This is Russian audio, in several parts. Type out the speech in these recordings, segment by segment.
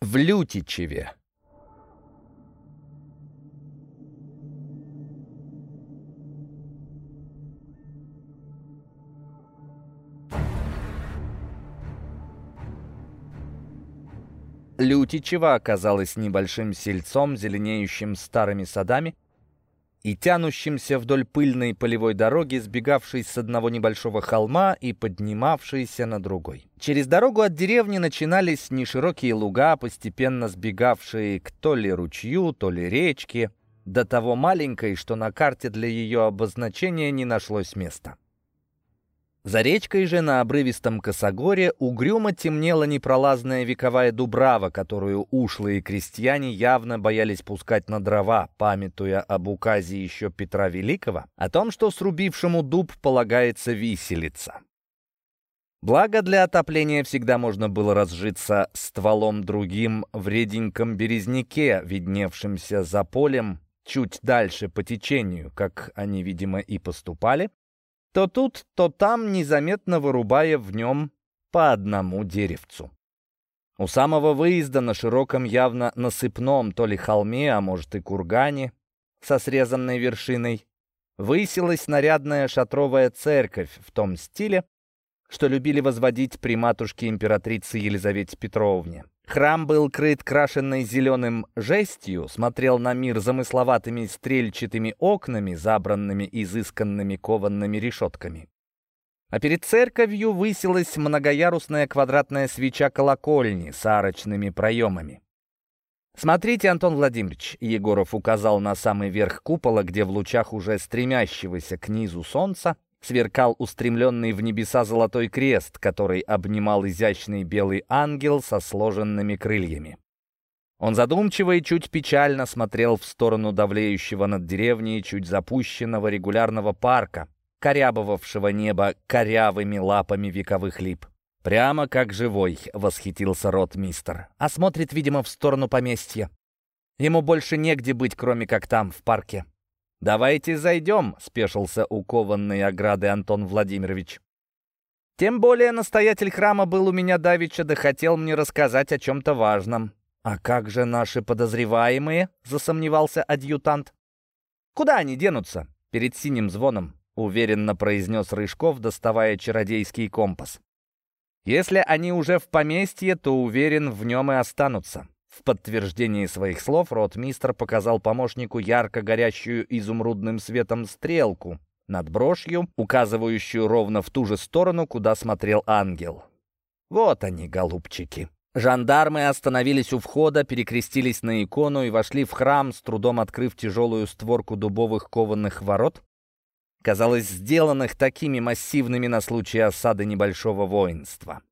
В Лютичеве. Лютичева оказалась небольшим сельцом, зеленеющим старыми садами, и тянущимся вдоль пыльной полевой дороги, сбегавшей с одного небольшого холма и поднимавшейся на другой. Через дорогу от деревни начинались неширокие луга, постепенно сбегавшие к то ли ручью, то ли речке, до того маленькой, что на карте для ее обозначения не нашлось места. За речкой же на обрывистом косогоре угрюмо темнела непролазная вековая дубрава, которую ушлые крестьяне явно боялись пускать на дрова, памятуя об указе еще Петра Великого о том, что срубившему дуб полагается виселица. Благо для отопления всегда можно было разжиться стволом другим в реденьком березняке, видневшемся за полем, чуть дальше по течению, как они, видимо, и поступали, то тут, то там, незаметно вырубая в нем по одному деревцу. У самого выезда на широком, явно насыпном то ли холме, а может и кургане, со срезанной вершиной, высилась нарядная шатровая церковь в том стиле, что любили возводить при матушке императрицы Елизавете Петровне. Храм был крыт крашенной зеленым жестью, смотрел на мир замысловатыми стрельчатыми окнами, забранными изысканными кованными решетками. А перед церковью высилась многоярусная квадратная свеча колокольни с арочными проемами. «Смотрите, Антон Владимирович», — Егоров указал на самый верх купола, где в лучах уже стремящегося к низу солнца сверкал устремленный в небеса золотой крест, который обнимал изящный белый ангел со сложенными крыльями. Он задумчиво и чуть печально смотрел в сторону давлеющего над деревней чуть запущенного регулярного парка, корябывавшего небо корявыми лапами вековых лип. «Прямо как живой», — восхитился ротмистер, а смотрит, видимо, в сторону поместья. Ему больше негде быть, кроме как там, в парке. «Давайте зайдем», — спешился у кованной ограды Антон Владимирович. «Тем более настоятель храма был у меня давеча, да хотел мне рассказать о чем-то важном». «А как же наши подозреваемые?» — засомневался адъютант. «Куда они денутся?» «Перед синим звоном», — уверенно произнес Рыжков, доставая чародейский компас. «Если они уже в поместье, то, уверен, в нем и останутся». В подтверждении своих слов ротмистр показал помощнику ярко горящую изумрудным светом стрелку над брошью, указывающую ровно в ту же сторону, куда смотрел ангел. Вот они, голубчики. Жандармы остановились у входа, перекрестились на икону и вошли в храм, с трудом открыв тяжелую створку дубовых кованых ворот, казалось, сделанных такими массивными на случай осады небольшого воинства.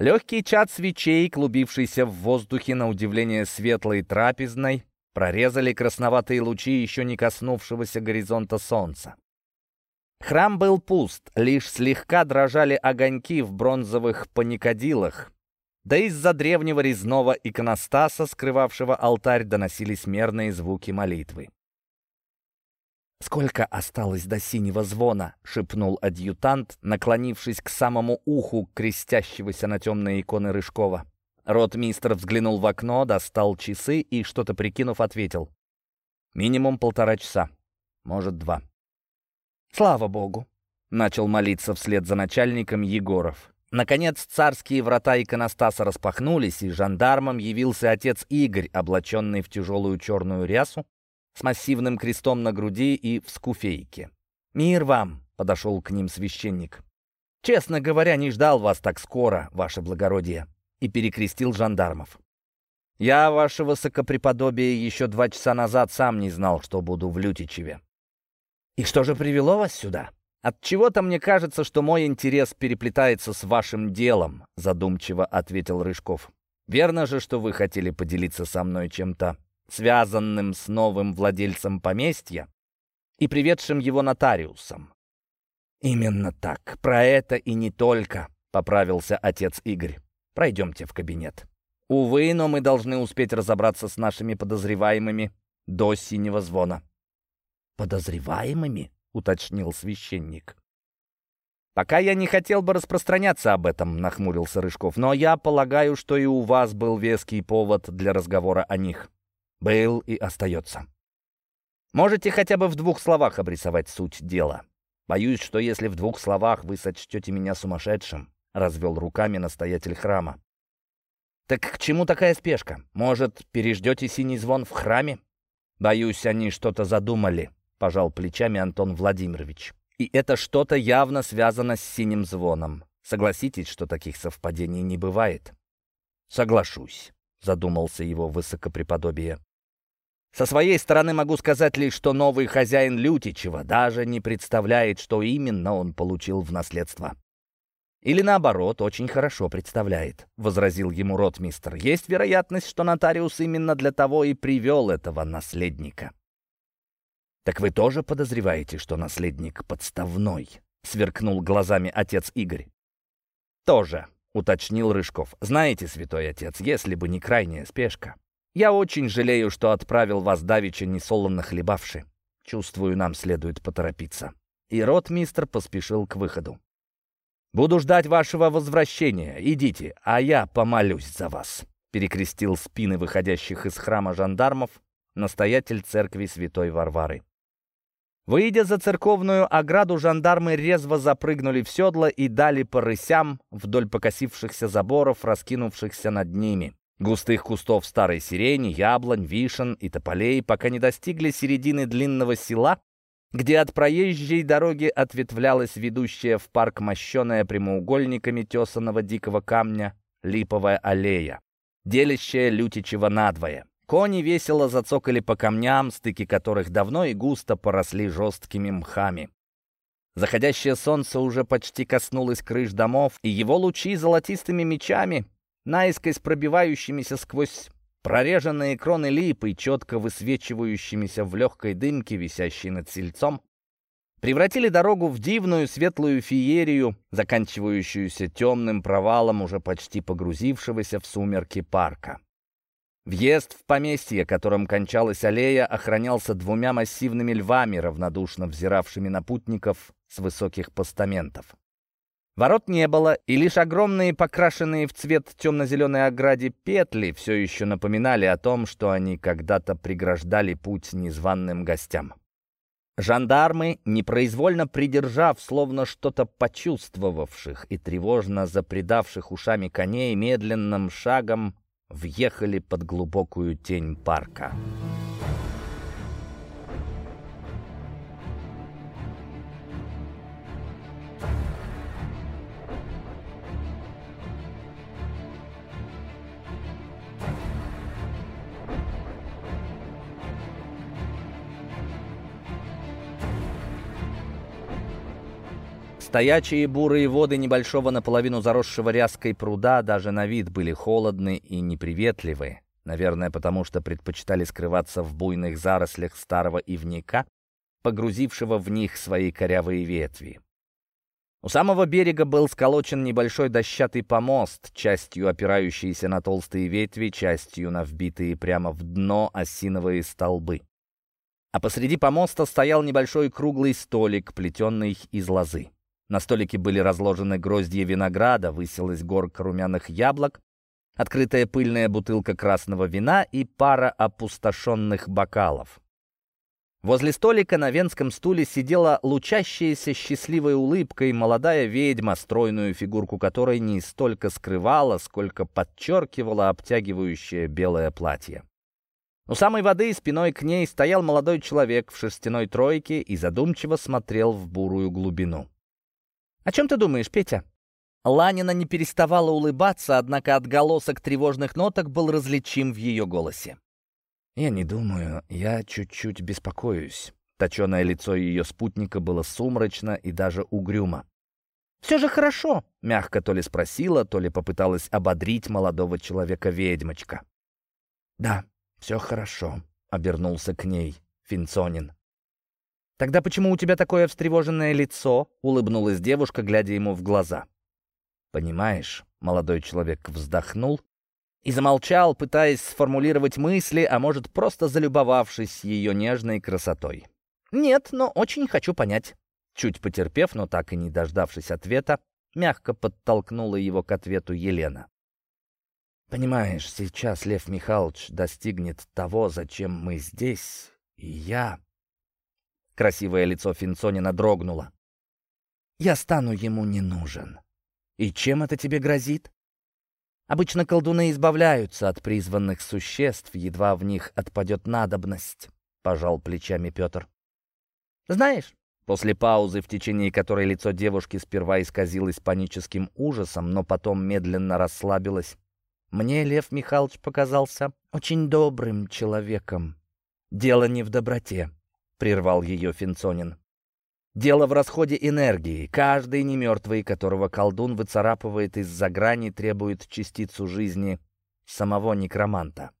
Легкий чад свечей, клубившийся в воздухе на удивление светлой трапезной, прорезали красноватые лучи еще не коснувшегося горизонта солнца. Храм был пуст, лишь слегка дрожали огоньки в бронзовых паникадилах, да из-за древнего резного иконостаса, скрывавшего алтарь, доносились мерные звуки молитвы. «Сколько осталось до синего звона?» — шепнул адъютант, наклонившись к самому уху крестящегося на темные иконы Рыжкова. Ротмистр взглянул в окно, достал часы и, что-то прикинув, ответил. «Минимум полтора часа. Может, два». «Слава Богу!» — начал молиться вслед за начальником Егоров. Наконец царские врата иконостаса распахнулись, и жандармом явился отец Игорь, облаченный в тяжелую черную рясу, с массивным крестом на груди и в скуфейке. «Мир вам!» — подошел к ним священник. «Честно говоря, не ждал вас так скоро, ваше благородие!» и перекрестил жандармов. «Я, ваше высокопреподобие, еще два часа назад сам не знал, что буду в Лютичеве». «И что же привело вас сюда?» От чего то мне кажется, что мой интерес переплетается с вашим делом», задумчиво ответил Рыжков. «Верно же, что вы хотели поделиться со мной чем-то связанным с новым владельцем поместья и приведшим его нотариусом. «Именно так. Про это и не только», — поправился отец Игорь. «Пройдемте в кабинет. Увы, но мы должны успеть разобраться с нашими подозреваемыми до синего звона». «Подозреваемыми?» — уточнил священник. «Пока я не хотел бы распространяться об этом», — нахмурился Рыжков, «но я полагаю, что и у вас был веский повод для разговора о них. Был и остается. Можете хотя бы в двух словах обрисовать суть дела. Боюсь, что если в двух словах вы сочтете меня сумасшедшим», — развел руками настоятель храма. «Так к чему такая спешка? Может, переждете синий звон в храме?» «Боюсь, они что-то задумали», — пожал плечами Антон Владимирович. И это что-то явно связано с синим звоном. Согласитесь, что таких совпадений не бывает? Соглашусь, задумался его высокопреподобие. Со своей стороны могу сказать лишь, что новый хозяин Лютичева даже не представляет, что именно он получил в наследство. «Или наоборот, очень хорошо представляет», — возразил ему ротмистр. «Есть вероятность, что нотариус именно для того и привел этого наследника». «Так вы тоже подозреваете, что наследник подставной?» — сверкнул глазами отец Игорь. «Тоже», — уточнил Рыжков. «Знаете, святой отец, если бы не крайняя спешка, я очень жалею, что отправил вас давеча несолоно хлебавши. Чувствую, нам следует поторопиться». И ротмистр поспешил к выходу. «Буду ждать вашего возвращения. Идите, а я помолюсь за вас», — перекрестил спины выходящих из храма жандармов настоятель церкви святой Варвары. Выйдя за церковную ограду, жандармы резво запрыгнули в седло и дали по рысям вдоль покосившихся заборов, раскинувшихся над ними. Густых кустов старой сирени, яблонь, вишен и тополей, пока не достигли середины длинного села, где от проезжей дороги ответвлялась ведущая в парк мощеная прямоугольниками тесаного дикого камня липовая аллея, делящая Лютичева надвое. Кони весело зацокали по камням, стыки которых давно и густо поросли жесткими мхами. Заходящее солнце уже почти коснулось крыш домов, и его лучи золотистыми мечами, наискось пробивающимися сквозь прореженные кроны липы, четко высвечивающимися в легкой дымке, висящей над сельцом, превратили дорогу в дивную светлую феерию, заканчивающуюся темным провалом уже почти погрузившегося в сумерки парка. Въезд в поместье, которым кончалась аллея, охранялся двумя массивными львами, равнодушно взиравшими на путников с высоких постаментов. Ворот не было, и лишь огромные покрашенные в цвет темно-зеленой ограде петли все еще напоминали о том, что они когда-то преграждали путь незваным гостям. Жандармы, непроизвольно придержав, словно что-то почувствовавших и тревожно запредавших ушами коней, медленным шагом въехали под глубокую тень парка. Стоячие бурые воды небольшого наполовину заросшего ряской пруда даже на вид были холодны и неприветливы. Наверное, потому что предпочитали скрываться в буйных зарослях старого ивника, погрузившего в них свои корявые ветви. У самого берега был сколочен небольшой дощатый помост, частью опирающийся на толстые ветви, частью на вбитые прямо в дно осиновые столбы. А посреди помоста стоял небольшой круглый столик, плетенный из лозы. На столике были разложены гроздья винограда, высилась горка румяных яблок, открытая пыльная бутылка красного вина и пара опустошенных бокалов. Возле столика на венском стуле сидела лучащаяся счастливой улыбкой молодая ведьма, стройную фигурку которой не столько скрывала, сколько подчеркивала обтягивающее белое платье. У самой воды спиной к ней стоял молодой человек в шерстяной тройке и задумчиво смотрел в бурую глубину. «О чем ты думаешь, Петя?» Ланина не переставала улыбаться, однако отголосок тревожных ноток был различим в ее голосе. «Я не думаю, я чуть-чуть беспокоюсь». Точеное лицо ее спутника было сумрачно и даже угрюмо. «Все же хорошо», — мягко то ли спросила, то ли попыталась ободрить молодого человека ведьмочка. «Да, все хорошо», — обернулся к ней Финцонин. «Тогда почему у тебя такое встревоженное лицо?» — улыбнулась девушка, глядя ему в глаза. «Понимаешь», — молодой человек вздохнул и замолчал, пытаясь сформулировать мысли, а может, просто залюбовавшись ее нежной красотой. «Нет, но очень хочу понять». Чуть потерпев, но так и не дождавшись ответа, мягко подтолкнула его к ответу Елена. «Понимаешь, сейчас Лев Михайлович достигнет того, зачем мы здесь, и я...» Красивое лицо Финцонина дрогнуло. «Я стану ему не нужен. И чем это тебе грозит?» Обычно колдуны избавляются от призванных существ, едва в них отпадет надобность, — пожал плечами Петр. Знаешь, после паузы, в течение которой лицо девушки сперва исказилось паническим ужасом, но потом медленно расслабилось, мне Лев Михайлович показался очень добрым человеком. Дело не в доброте, — прервал ее Финцонин. Дело в расходе энергии. Каждый немертвый, которого колдун выцарапывает из-за грани, требует частицу жизни самого некроманта.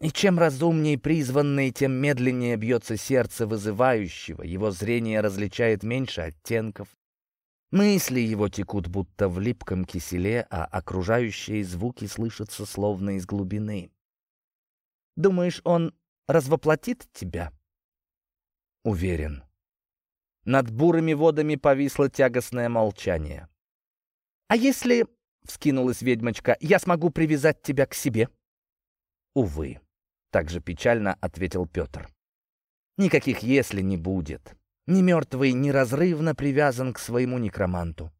И чем разумнее призванный, тем медленнее бьется сердце вызывающего, его зрение различает меньше оттенков. Мысли его текут будто в липком киселе, а окружающие звуки слышатся словно из глубины. Думаешь, он развоплотит тебя? Уверен. Над бурыми водами повисло тягостное молчание. «А если, — вскинулась ведьмочка, — я смогу привязать тебя к себе?» «Увы», — также печально ответил Петр. «Никаких «если» не будет. Ни мертвый неразрывно привязан к своему некроманту.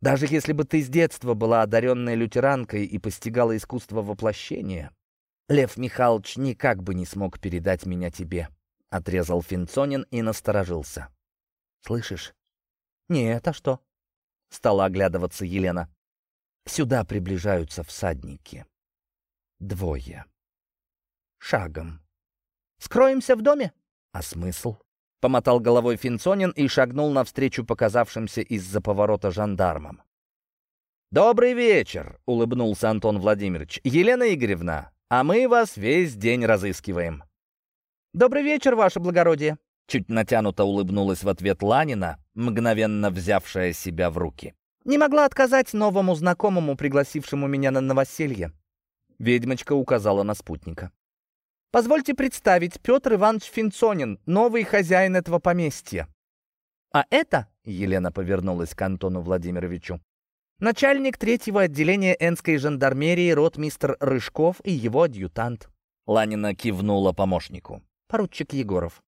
Даже если бы ты с детства была одаренной лютеранкой и постигала искусство воплощения, Лев Михайлович никак бы не смог передать меня тебе», — отрезал Финцонин и насторожился. Слышишь? Нет, а что? Стала оглядываться Елена. Сюда приближаются всадники. Двое. Шагом. Скроемся в доме? А смысл? Помотал головой Финцонин и шагнул навстречу показавшимся из-за поворота жандармам. «Добрый вечер!» — улыбнулся Антон Владимирович. «Елена Игоревна, а мы вас весь день разыскиваем». «Добрый вечер, ваше благородие!» Чуть натянуто улыбнулась в ответ Ланина, мгновенно взявшая себя в руки. «Не могла отказать новому знакомому, пригласившему меня на новоселье». Ведьмочка указала на спутника. «Позвольте представить, Петр Иванович Финцонин, новый хозяин этого поместья». «А это...» — Елена повернулась к Антону Владимировичу. «Начальник третьего отделения Энской жандармерии ротмистр Рыжков и его адъютант». Ланина кивнула помощнику. «Поручик Егоров».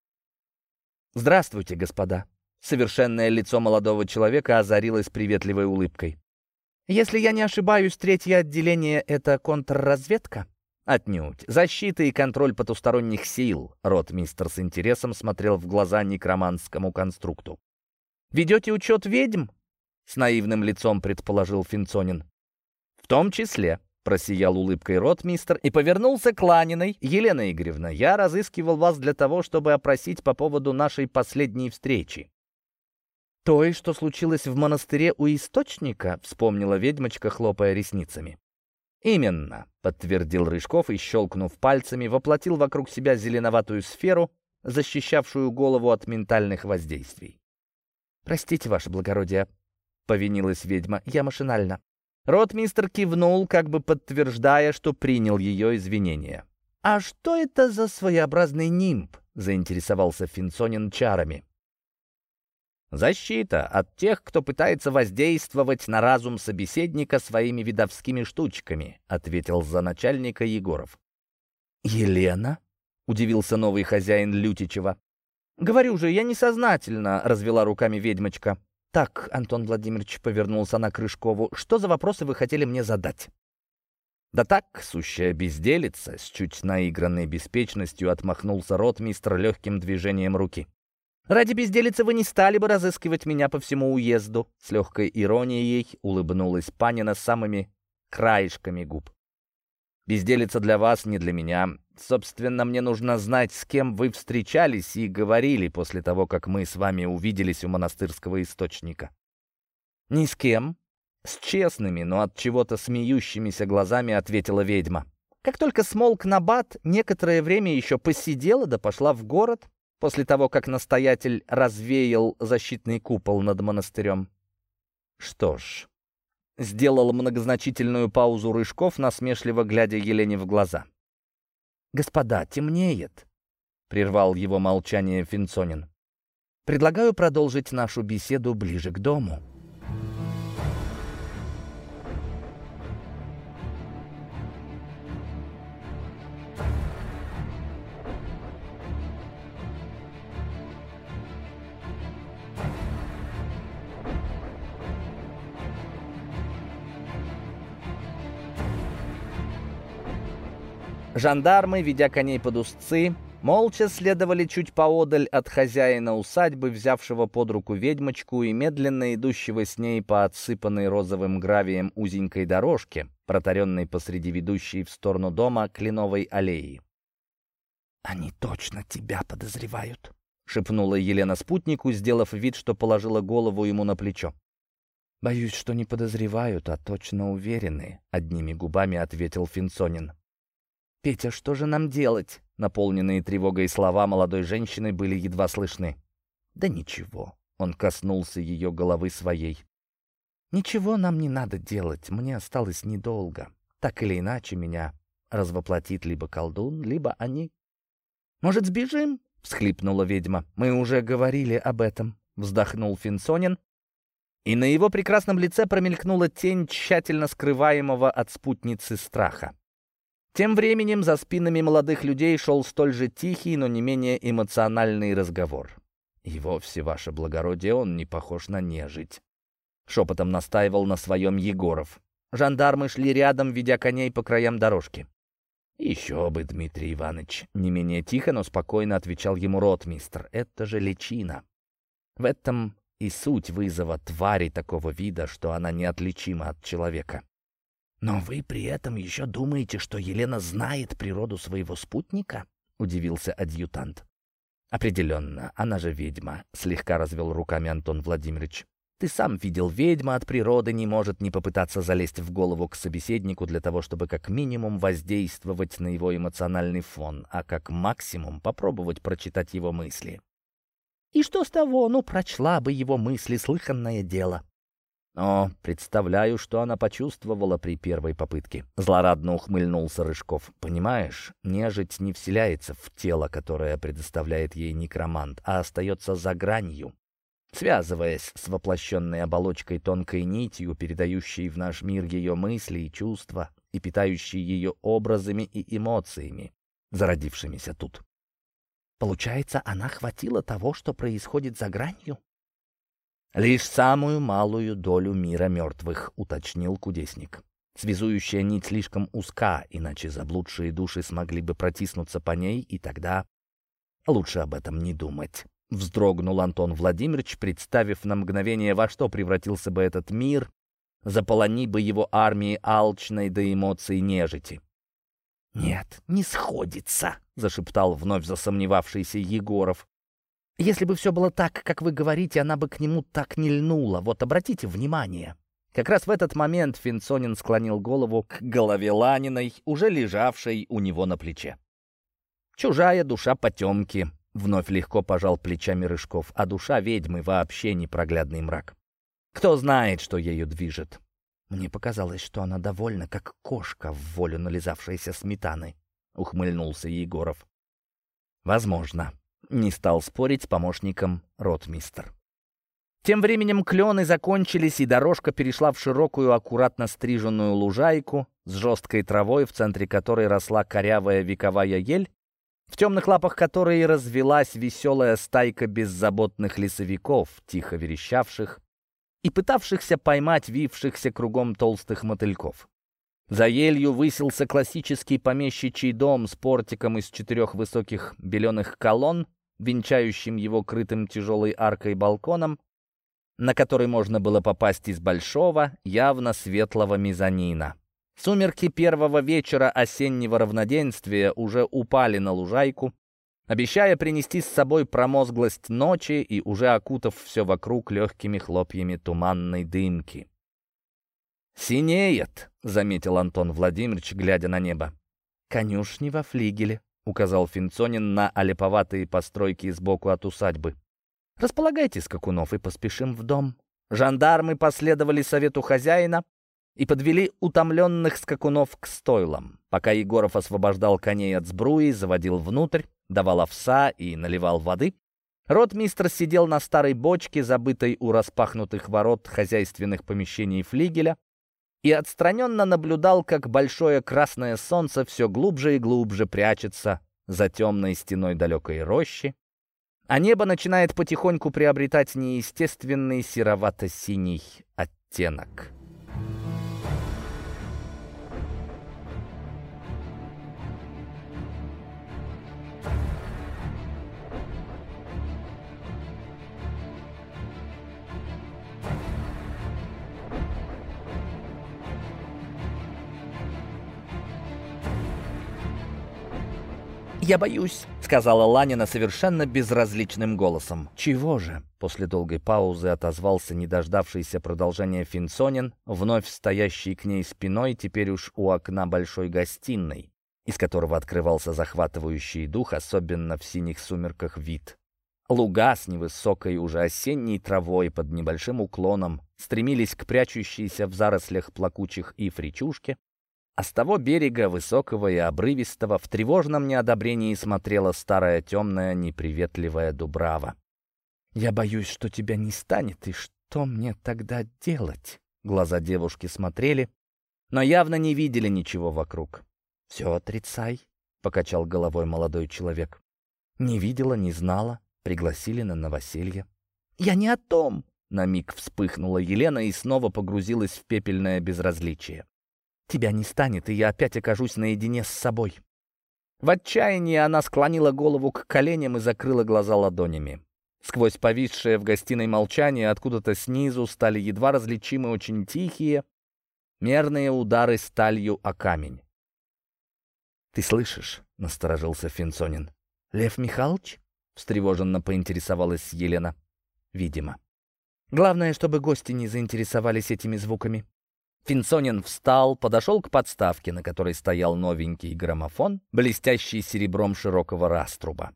«Здравствуйте, господа!» Совершенное лицо молодого человека озарилось приветливой улыбкой. «Если я не ошибаюсь, третье отделение — это контрразведка?» «Отнюдь. Защита и контроль потусторонних сил», — ротмистер с интересом смотрел в глаза некроманскому конструкту. «Ведете учет ведьм?» — с наивным лицом предположил Финцонин. «В том числе», Просиял улыбкой ротмистер и повернулся к Ланиной. «Елена Игоревна, я разыскивал вас для того, чтобы опросить по поводу нашей последней встречи». «Той, что случилось в монастыре у Источника?» — вспомнила ведьмочка, хлопая ресницами. «Именно», — подтвердил Рыжков и, щелкнув пальцами, воплотил вокруг себя зеленоватую сферу, защищавшую голову от ментальных воздействий. «Простите, ваше благородие», — повинилась ведьма, — «я машинально». Ротмистр кивнул, как бы подтверждая, что принял ее извинения. «А что это за своеобразный нимб?» — заинтересовался Финсонин чарами. «Защита от тех, кто пытается воздействовать на разум собеседника своими видовскими штучками», — ответил за начальника Егоров. «Елена?» — удивился новый хозяин Лютичева. «Говорю же, я несознательно», — развела руками ведьмочка. «Так, Антон Владимирович повернулся на Крышкову, что за вопросы вы хотели мне задать?» «Да так, сущая безделица», — с чуть наигранной беспечностью отмахнулся ротмистр легким движением руки. «Ради безделицы вы не стали бы разыскивать меня по всему уезду», — с легкой иронией улыбнулась Панина самыми краешками губ. «Безделица для вас, не для меня. Собственно, мне нужно знать, с кем вы встречались и говорили после того, как мы с вами увиделись у монастырского источника. Ни с кем. С честными, но от чего-то смеющимися глазами ответила ведьма. Как только смолк набат, некоторое время еще посидела да пошла в город, после того, как настоятель развеял защитный купол над монастырем. Что ж, сделал многозначительную паузу Рыжков, насмешливо глядя Елене в глаза. — «Господа, темнеет», — прервал его молчание Финцонин. Предлагаю продолжить нашу беседу ближе к дому». Жандармы, ведя коней под узцы, молча следовали чуть поодаль от хозяина усадьбы, взявшего под руку ведьмочку и медленно идущего с ней по отсыпанной розовым гравием узенькой дорожке, протаренной посреди ведущей в сторону дома кленовой аллеи. «Они точно тебя подозревают», — шепнула Елена спутнику, сделав вид, что положила голову ему на плечо. «Боюсь, что не подозревают, а точно уверены», — одними губами ответил Финсонин. «Петя, что же нам делать?» Наполненные тревогой слова молодой женщины были едва слышны. «Да ничего», — он коснулся ее головы своей. «Ничего нам не надо делать, мне осталось недолго. Так или иначе меня развоплотит либо колдун, либо они». «Может, сбежим?» — всхлипнула ведьма. «Мы уже говорили об этом», — вздохнул Финсонин, и на его прекрасном лице промелькнула тень тщательно скрываемого от спутницы страха. Тем временем за спинами молодых людей шел столь же тихий, но не менее эмоциональный разговор. «И вовсе, ваше благородие, он не похож на нежить», — шепотом настаивал на своем Егоров. Жандармы шли рядом, ведя коней по краям дорожки. «Еще бы, Дмитрий Иванович!» — не менее тихо, но спокойно отвечал ему ротмистр. «Это же личина. В этом и суть вызова твари такого вида, что она неотличима от человека. «Но вы при этом еще думаете, что Елена знает природу своего спутника?» — удивился адъютант. «Определенно, она же ведьма», — слегка развел руками Антон Владимирович. «Ты сам видел, ведьма от природы не может не попытаться залезть в голову к собеседнику для того, чтобы как минимум воздействовать на его эмоциональный фон, а как максимум попробовать прочитать его мысли». «И что с того? Ну, прочла бы его мысли, слыханное дело. О, представляю, что она почувствовала при первой попытке. Злорадно ухмыльнулся Рыжков. Понимаешь, нежить не вселяется в тело, которое предоставляет ей некромант, а остается за гранью, связываясь с воплощенной оболочкой тонкой нитью, передающей в наш мир ее мысли и чувства и питающей ее образами и эмоциями, зародившимися тут. Получается, она хватила того, что происходит за гранью? «Лишь самую малую долю мира мертвых», — уточнил кудесник. «Связующая нить слишком узка, иначе заблудшие души смогли бы протиснуться по ней, и тогда лучше об этом не думать». Вздрогнул Антон Владимирович, представив на мгновение, во что превратился бы этот мир, заполони бы его армии алчной до эмоций нежити. «Нет, не сходится», — зашептал вновь засомневавшийся Егоров. Если бы все было так, как вы говорите, она бы к нему так не льнула. Вот обратите внимание». Как раз в этот момент Финсонин склонил голову к голове Ланиной, уже лежавшей у него на плече. «Чужая душа потемки», — вновь легко пожал плечами Рыжков, а душа ведьмы вообще непроглядный мрак. Кто знает, что ею движет? Мне показалось, что она довольна, как кошка в волю нализавшейся сметаны, — ухмыльнулся Егоров. Возможно. Не стал спорить с помощником ротмистер. Тем временем клены закончились, и дорожка перешла в широкую, аккуратно стриженную лужайку с жесткой травой, в центре которой росла корявая вековая ель, в темных лапах которой развелась веселая стайка беззаботных лесовиков, тихо верещавших и пытавшихся поймать вившихся кругом толстых мотыльков. За елью высился классический помещичий дом с портиком из четырех высоких беленых колонн, венчающим его крытым тяжелой аркой балконом, на который можно было попасть из большого, явно светлого мезонина. Сумерки первого вечера осеннего равноденствия уже упали на лужайку, обещая принести с собой промозглость ночи и уже окутав все вокруг легкими хлопьями туманной дымки. «Синеет», — заметил Антон Владимирович, глядя на небо. «Конюшни во флигеле», указал Финцонин на олеповатые постройки сбоку от усадьбы. «Располагайте скакунов и поспешим в дом». Жандармы последовали совету хозяина и подвели утомленных скакунов к стойлам. Пока Егоров освобождал коней от сбруи, заводил внутрь, давал овса и наливал воды, Ротмистр сидел на старой бочке, забытой у распахнутых ворот хозяйственных помещений флигеля, и отстраненно наблюдал, как большое красное солнце все глубже и глубже прячется за темной стеной далекой рощи, а небо начинает потихоньку приобретать неестественный серовато-синий оттенок. «Я боюсь», — сказала Ланина совершенно безразличным голосом. «Чего же?» — после долгой паузы отозвался не дождавшийся продолжения Финсонин, вновь стоящий к ней спиной, теперь уж у окна большой гостиной, из которого открывался захватывающий дух, особенно в синих сумерках вид. Луга с невысокой уже осенней травой под небольшим уклоном стремились к прячущейся в зарослях плакучих и фричушке, а с того берега, высокого и обрывистого, в тревожном неодобрении смотрела старая темная неприветливая дубрава. «Я боюсь, что тебя не станет, и что мне тогда делать?» Глаза девушки смотрели, но явно не видели ничего вокруг. «Все отрицай», — покачал головой молодой человек. «Не видела, не знала, пригласили на новоселье». «Я не о том!» — на миг вспыхнула Елена и снова погрузилась в пепельное безразличие. Тебя не станет, и я опять окажусь наедине с собой». В отчаянии она склонила голову к коленям и закрыла глаза ладонями. Сквозь повисшее в гостиной молчание откуда-то снизу стали едва различимы очень тихие, мерные удары сталью о камень. «Ты слышишь?» — насторожился Финсонин. «Лев Михайлович?» — встревоженно поинтересовалась Елена. «Видимо. Главное, чтобы гости не заинтересовались этими звуками. Финсонин встал, подошел к подставке, на которой стоял новенький граммофон, блестящий серебром широкого раструба.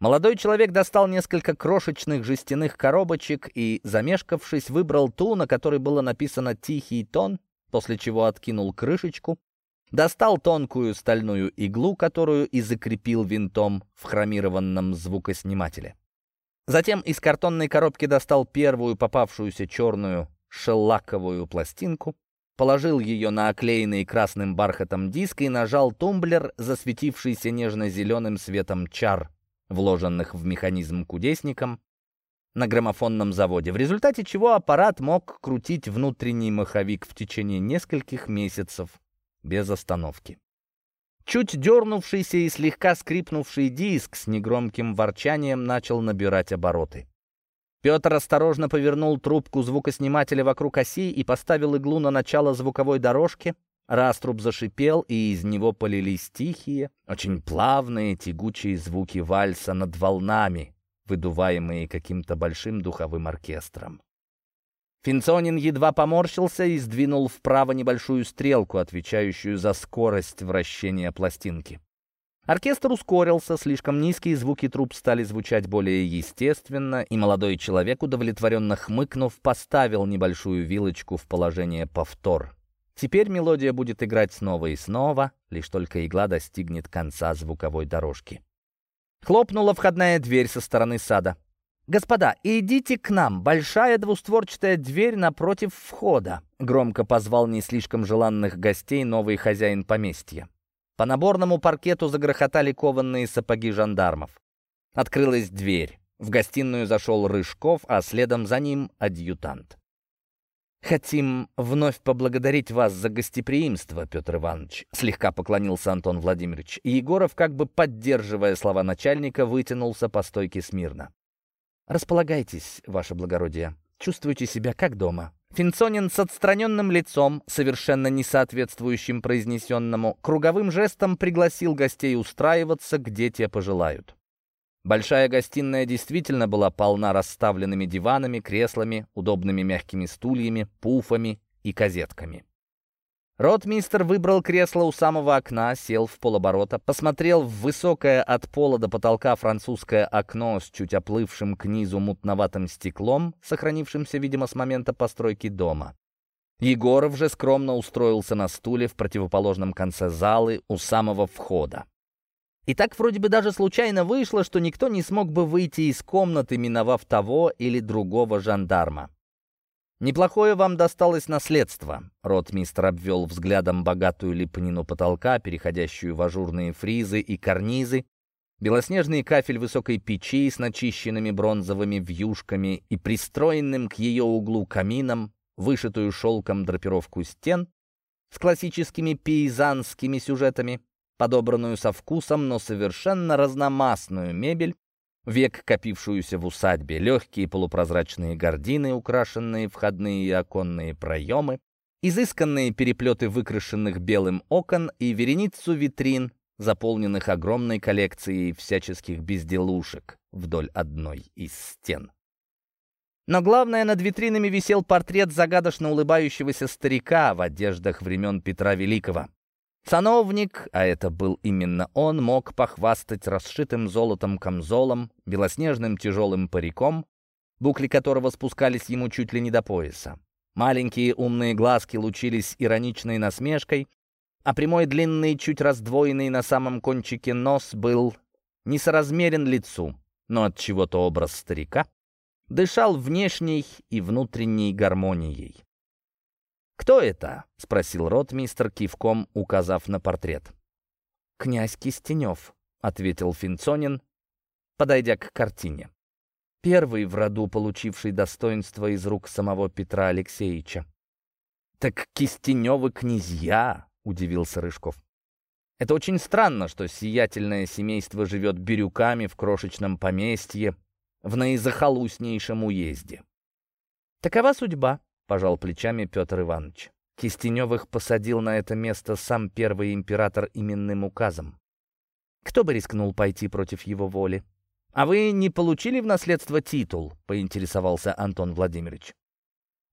Молодой человек достал несколько крошечных жестяных коробочек и, замешкавшись, выбрал ту, на которой было написано «Тихий тон», после чего откинул крышечку, достал тонкую стальную иглу, которую и закрепил винтом в хромированном звукоснимателе. Затем из картонной коробки достал первую попавшуюся черную шеллаковую пластинку, положил ее на оклеенный красным бархатом диск и нажал тумблер, засветившийся нежно-зеленым светом чар, вложенных в механизм кудесником на граммофонном заводе, в результате чего аппарат мог крутить внутренний маховик в течение нескольких месяцев без остановки. Чуть дернувшийся и слегка скрипнувший диск с негромким ворчанием начал набирать обороты. Петр осторожно повернул трубку звукоснимателя вокруг оси и поставил иглу на начало звуковой дорожки. Раструб зашипел, и из него полились тихие, очень плавные, тягучие звуки вальса над волнами, выдуваемые каким-то большим духовым оркестром. Финцонин едва поморщился и сдвинул вправо небольшую стрелку, отвечающую за скорость вращения пластинки. Оркестр ускорился, слишком низкие звуки труб стали звучать более естественно, и молодой человек, удовлетворенно хмыкнув, поставил небольшую вилочку в положение «повтор». Теперь мелодия будет играть снова и снова, лишь только игла достигнет конца звуковой дорожки. Хлопнула входная дверь со стороны сада. «Господа, идите к нам, большая двустворчатая дверь напротив входа», громко позвал не слишком желанных гостей новый хозяин поместья. По наборному паркету загрохотали кованные сапоги жандармов. Открылась дверь. В гостиную зашел Рыжков, а следом за ним адъютант. «Хотим вновь поблагодарить вас за гостеприимство, Петр Иванович», слегка поклонился Антон Владимирович. Егоров, как бы поддерживая слова начальника, вытянулся по стойке смирно. «Располагайтесь, ваше благородие. Чувствуйте себя как дома». Финцонин с отстраненным лицом, совершенно не соответствующим произнесенному, круговым жестом пригласил гостей устраиваться, где те пожелают. Большая гостиная действительно была полна расставленными диванами, креслами, удобными мягкими стульями, пуфами и козетками. Ротмистер выбрал кресло у самого окна, сел в полоборота, посмотрел в высокое от пола до потолка французское окно с чуть оплывшим к низу мутноватым стеклом, сохранившимся, видимо, с момента постройки дома. Егоров же скромно устроился на стуле в противоположном конце залы у самого входа. И так вроде бы даже случайно вышло, что никто не смог бы выйти из комнаты, миновав того или другого жандарма. «Неплохое вам досталось наследство», — ротмистр обвел взглядом богатую лепнину потолка, переходящую в ажурные фризы и карнизы, белоснежный кафель высокой печи с начищенными бронзовыми вьюшками и пристроенным к ее углу камином, вышитую шелком драпировку стен с классическими пейзанскими сюжетами, подобранную со вкусом, но совершенно разномастную мебель, век копившуюся в усадьбе, легкие полупрозрачные гардины, украшенные входные и оконные проемы, изысканные переплеты выкрашенных белым окон и вереницу витрин, заполненных огромной коллекцией всяческих безделушек вдоль одной из стен. Но главное, над витринами висел портрет загадочно улыбающегося старика в одеждах времен Петра Великого. Сановник, а это был именно он, мог похвастать расшитым золотом камзолом, белоснежным тяжелым париком, букли которого спускались ему чуть ли не до пояса. Маленькие умные глазки лучились ироничной насмешкой, а прямой длинный, чуть раздвоенный на самом кончике нос был несоразмерен лицу, но от чего-то образ старика дышал внешней и внутренней гармонией. «Кто это?» — спросил ротмистр, кивком указав на портрет. «Князь Кистенев», — ответил Финцонин, подойдя к картине. Первый в роду, получивший достоинство из рук самого Петра Алексеевича. «Так Кистеневы князья!» — удивился Рыжков. «Это очень странно, что сиятельное семейство живет бирюками в крошечном поместье в наизахолустнейшем уезде. Такова судьба», — пожал плечами Петр Иванович. Кистеневых посадил на это место сам первый император именным указом. Кто бы рискнул пойти против его воли? «А вы не получили в наследство титул?» — поинтересовался Антон Владимирович.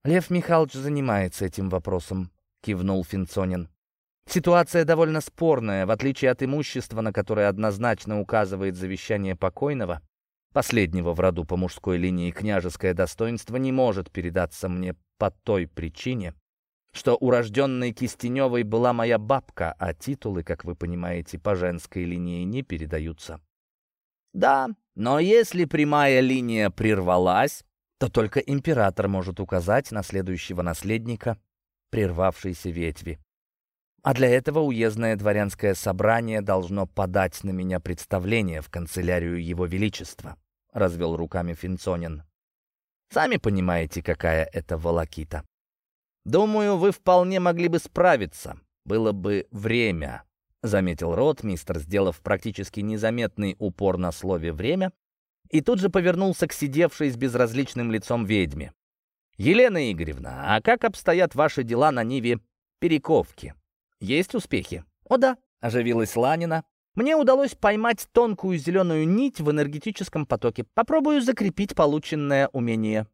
«Лев Михайлович занимается этим вопросом», — кивнул Финцонин. «Ситуация довольно спорная. В отличие от имущества, на которое однозначно указывает завещание покойного, последнего в роду по мужской линии княжеское достоинство не может передаться мне по той причине, что урожденной Кистеневой была моя бабка, а титулы, как вы понимаете, по женской линии не передаются. Да, но если прямая линия прервалась, то только император может указать на следующего наследника прервавшейся ветви. А для этого уездное дворянское собрание должно подать на меня представление в канцелярию Его Величества», — развел руками Финцонин. «Сами понимаете, какая это волокита. Думаю, вы вполне могли бы справиться. Было бы время», — заметил ротмистр, сделав практически незаметный упор на слове «время», и тут же повернулся к сидевшей с безразличным лицом ведьме. «Елена Игоревна, а как обстоят ваши дела на Ниве Перековки?» Есть успехи? О да, оживилась Ланина. Мне удалось поймать тонкую зеленую нить в энергетическом потоке. Попробую закрепить полученное умение.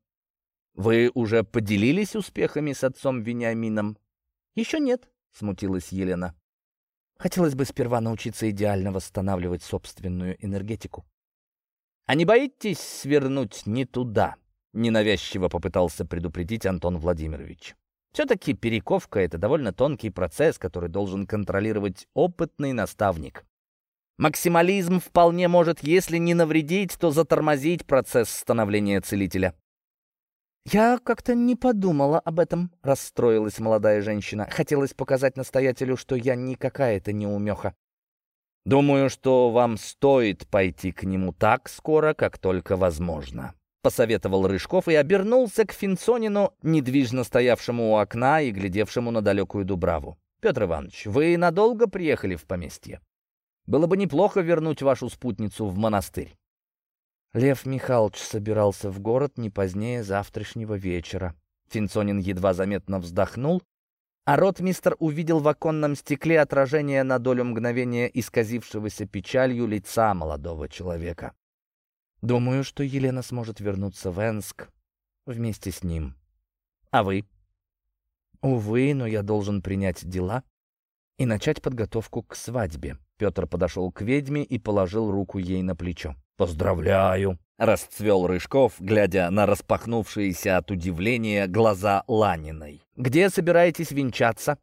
Вы уже поделились успехами с отцом Вениамином? Еще нет, смутилась Елена. Хотелось бы сперва научиться идеально восстанавливать собственную энергетику. А не боитесь свернуть не туда? Ненавязчиво попытался предупредить Антон Владимирович. Все-таки перековка — это довольно тонкий процесс, который должен контролировать опытный наставник. Максимализм вполне может, если не навредить, то затормозить процесс становления целителя. «Я как-то не подумала об этом», — расстроилась молодая женщина. Хотелось показать настоятелю, что я не какая-то неумеха. «Думаю, что вам стоит пойти к нему так скоро, как только возможно», посоветовал Рыжков и обернулся к Финцонину, недвижно стоявшему у окна и глядевшему на далекую Дубраву. «Петр Иванович, вы надолго приехали в поместье? Было бы неплохо вернуть вашу спутницу в монастырь». Лев Михайлович собирался в город не позднее завтрашнего вечера. Финцонин едва заметно вздохнул, а ротмистер увидел в оконном стекле отражение на долю мгновения исказившегося печалью лица молодого человека. Думаю, что Елена сможет вернуться в Энск вместе с ним. А вы? Увы, но я должен принять дела и начать подготовку к свадьбе. Петр подошел к ведьме и положил руку ей на плечо. «Поздравляю!» — расцвел Рыжков, глядя на распахнувшиеся от удивления глаза Ланиной. «Где собираетесь венчаться?»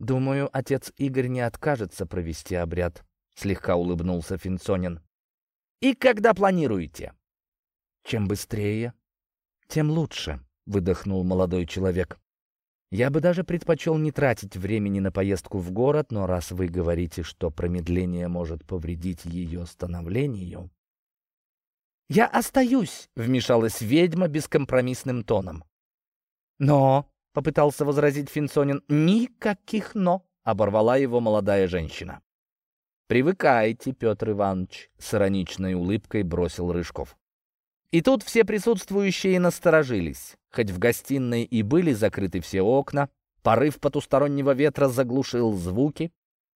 «Думаю, отец Игорь не откажется провести обряд», — слегка улыбнулся Финсонин. «И когда планируете?» «Чем быстрее, тем лучше», — выдохнул молодой человек. «Я бы даже предпочел не тратить времени на поездку в город, но раз вы говорите, что промедление может повредить ее становлению...» «Я остаюсь», — вмешалась ведьма бескомпромиссным тоном. «Но», — попытался возразить Финсонин, — «никаких «но», — оборвала его молодая женщина. «Привыкайте, Петр Иванович», — с ироничной улыбкой бросил Рыжков. И тут все присутствующие насторожились. Хоть в гостиной и были закрыты все окна, порыв потустороннего ветра заглушил звуки,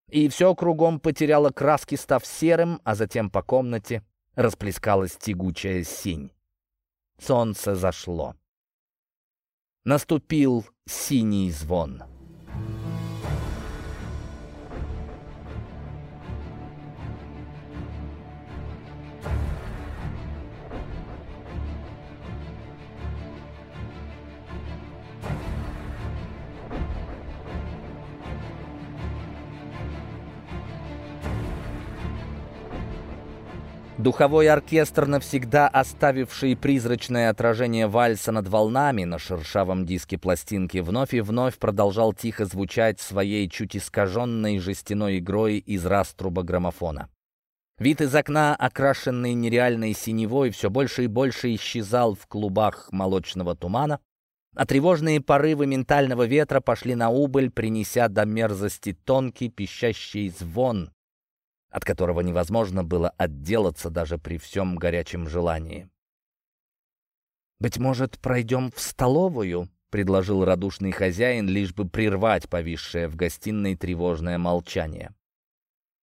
и все кругом потеряло краски, став серым, а затем по комнате расплескалась тягучая синь. Солнце зашло. Наступил синий звон. Духовой оркестр, навсегда оставивший призрачное отражение вальса над волнами на шершавом диске пластинки, вновь и вновь продолжал тихо звучать своей чуть искаженной жестяной игрой из раструба граммофона. Вид из окна, окрашенный нереальной синевой, все больше и больше исчезал в клубах молочного тумана, а тревожные порывы ментального ветра пошли на убыль, принеся до мерзости тонкий пищащий звон, от которого невозможно было отделаться даже при всем горячем желании. «Быть может, пройдем в столовую?» — предложил радушный хозяин, лишь бы прервать повисшее в гостиной тревожное молчание.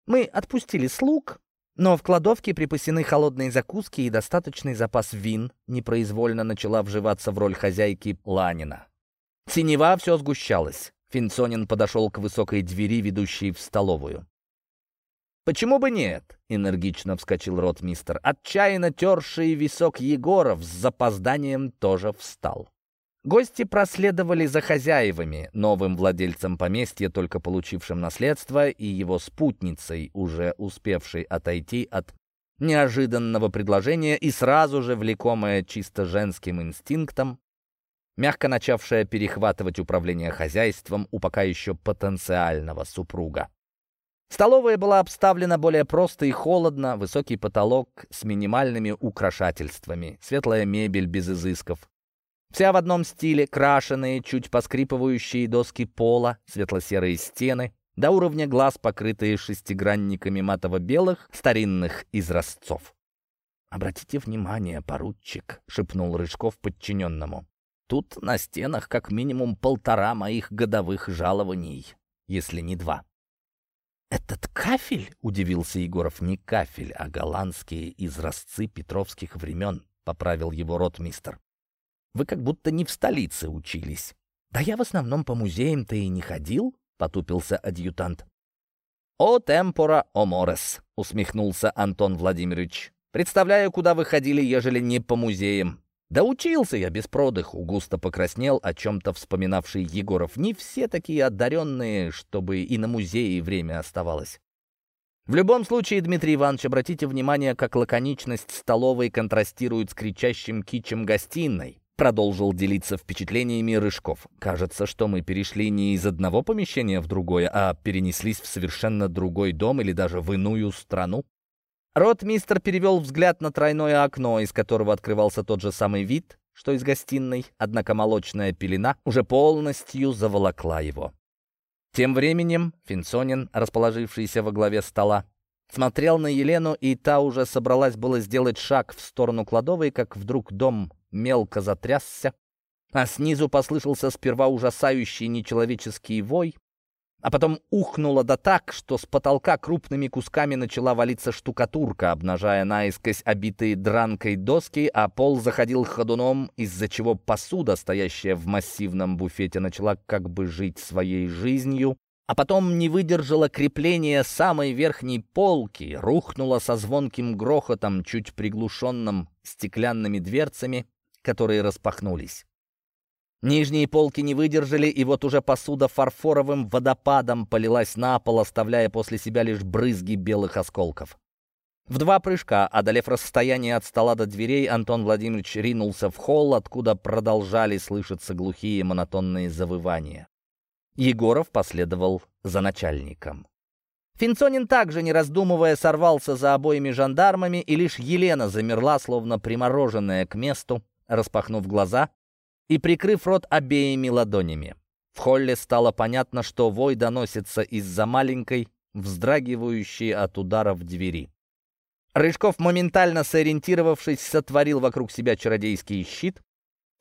«Мы отпустили слуг, но в кладовке припасены холодные закуски и достаточный запас вин», непроизвольно начала вживаться в роль хозяйки Ланина. Синева все сгущалось. Финсонин подошел к высокой двери, ведущей в столовую. «Почему бы нет?» — энергично вскочил ротмистер. Отчаянно терший висок Егоров с запозданием тоже встал. Гости проследовали за хозяевами, новым владельцем поместья, только получившим наследство, и его спутницей, уже успевшей отойти от неожиданного предложения и сразу же влекомая чисто женским инстинктом, мягко начавшая перехватывать управление хозяйством у пока еще потенциального супруга. Столовая была обставлена более просто и холодно, высокий потолок с минимальными украшательствами, светлая мебель без изысков. Вся в одном стиле, крашеные, чуть поскрипывающие доски пола, светло-серые стены, до уровня глаз, покрытые шестигранниками матово-белых старинных изразцов. «Обратите внимание, поручик», — шепнул Рыжков подчиненному. «Тут на стенах как минимум полтора моих годовых жалований, если не два». «Этот кафель?» — удивился Егоров. «Не кафель, а голландские изразцы петровских времен», — поправил его ротмистер. «Вы как будто не в столице учились». «Да я в основном по музеям-то и не ходил», — потупился адъютант. «О темпора, о морес», — усмехнулся Антон Владимирович. «Представляю, куда вы ходили, ежели не по музеям. Да учился я без продыху, густо покраснел, о чем-то вспоминавший Егоров. Не все такие одаренные, чтобы и на музее время оставалось. В любом случае, Дмитрий Иванович, обратите внимание, как лаконичность столовой контрастирует с кричащим кичем гостиной. Продолжил делиться впечатлениями Рыжков. «Кажется, что мы перешли не из одного помещения в другое, а перенеслись в совершенно другой дом или даже в иную страну. Ротмистр перевел взгляд на тройное окно, из которого открывался тот же самый вид, что из гостиной, однако молочная пелена уже полностью заволокла его. Тем временем Финсонин, расположившийся во главе стола, смотрел на Елену, и та уже собралась было сделать шаг в сторону кладовой, как вдруг дом мелко затрясся, а снизу послышался сперва ужасающий нечеловеческий вой, а потом ухнуло да так, что с потолка крупными кусками начала валиться штукатурка, обнажая наискось обитые дранкой доски, а пол заходил ходуном, из-за чего посуда, стоящая в массивном буфете, начала как бы жить своей жизнью, а потом не выдержала крепления самой верхней полки, рухнула со звонким грохотом, чуть приглушенным стеклянными дверцами, которые распахнулись. Нижние полки не выдержали, и вот уже посуда фарфоровым водопадом полилась на пол, оставляя после себя лишь брызги белых осколков. В два прыжка, одолев расстояние от стола до дверей, Антон Владимирович ринулся в холл, откуда продолжали слышаться глухие монотонные завывания. Егоров последовал за начальником. Финцонин также, не раздумывая, сорвался за обоими жандармами, и лишь Елена замерла, словно примороженная к месту, распахнув глаза и прикрыв рот обеими ладонями. В холле стало понятно, что вой доносится из-за маленькой, вздрагивающей от ударов двери. Рыжков, моментально сориентировавшись, сотворил вокруг себя чародейский щит,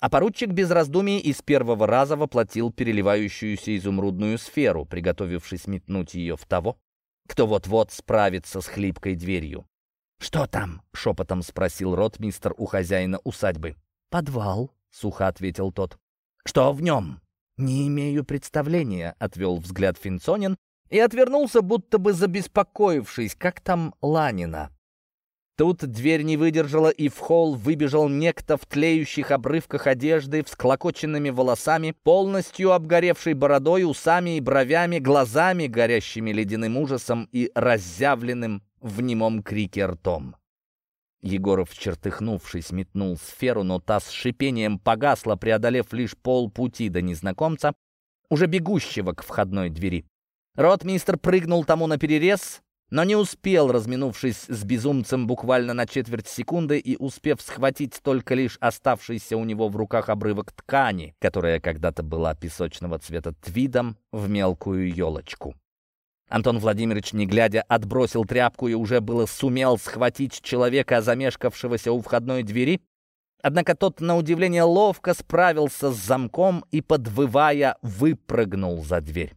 а поручик без раздумий из первого раза воплотил переливающуюся изумрудную сферу, приготовившись метнуть ее в того, кто вот-вот справится с хлипкой дверью. «Что там?» — шепотом спросил ротмистер у хозяина усадьбы. «Подвал», — сухо ответил тот. «Что в нем?» «Не имею представления», — отвел взгляд Финцонин и отвернулся, будто бы забеспокоившись, как там Ланина. Тут дверь не выдержала, и в холл выбежал некто в тлеющих обрывках одежды, всклокоченными волосами, полностью обгоревшей бородой, усами и бровями, глазами, горящими ледяным ужасом и разъявленным в немом крике ртом. Егоров, чертыхнувшись, метнул сферу, но та с шипением погасла, преодолев лишь полпути до незнакомца, уже бегущего к входной двери. Ротмистр прыгнул тому на перерез, но не успел, разминувшись с безумцем буквально на четверть секунды и успев схватить только лишь оставшийся у него в руках обрывок ткани, которая когда-то была песочного цвета твидом в мелкую елочку. Антон Владимирович, не глядя, отбросил тряпку и уже было сумел схватить человека, замешкавшегося у входной двери, однако тот, на удивление, ловко справился с замком и, подвывая, выпрыгнул за дверь.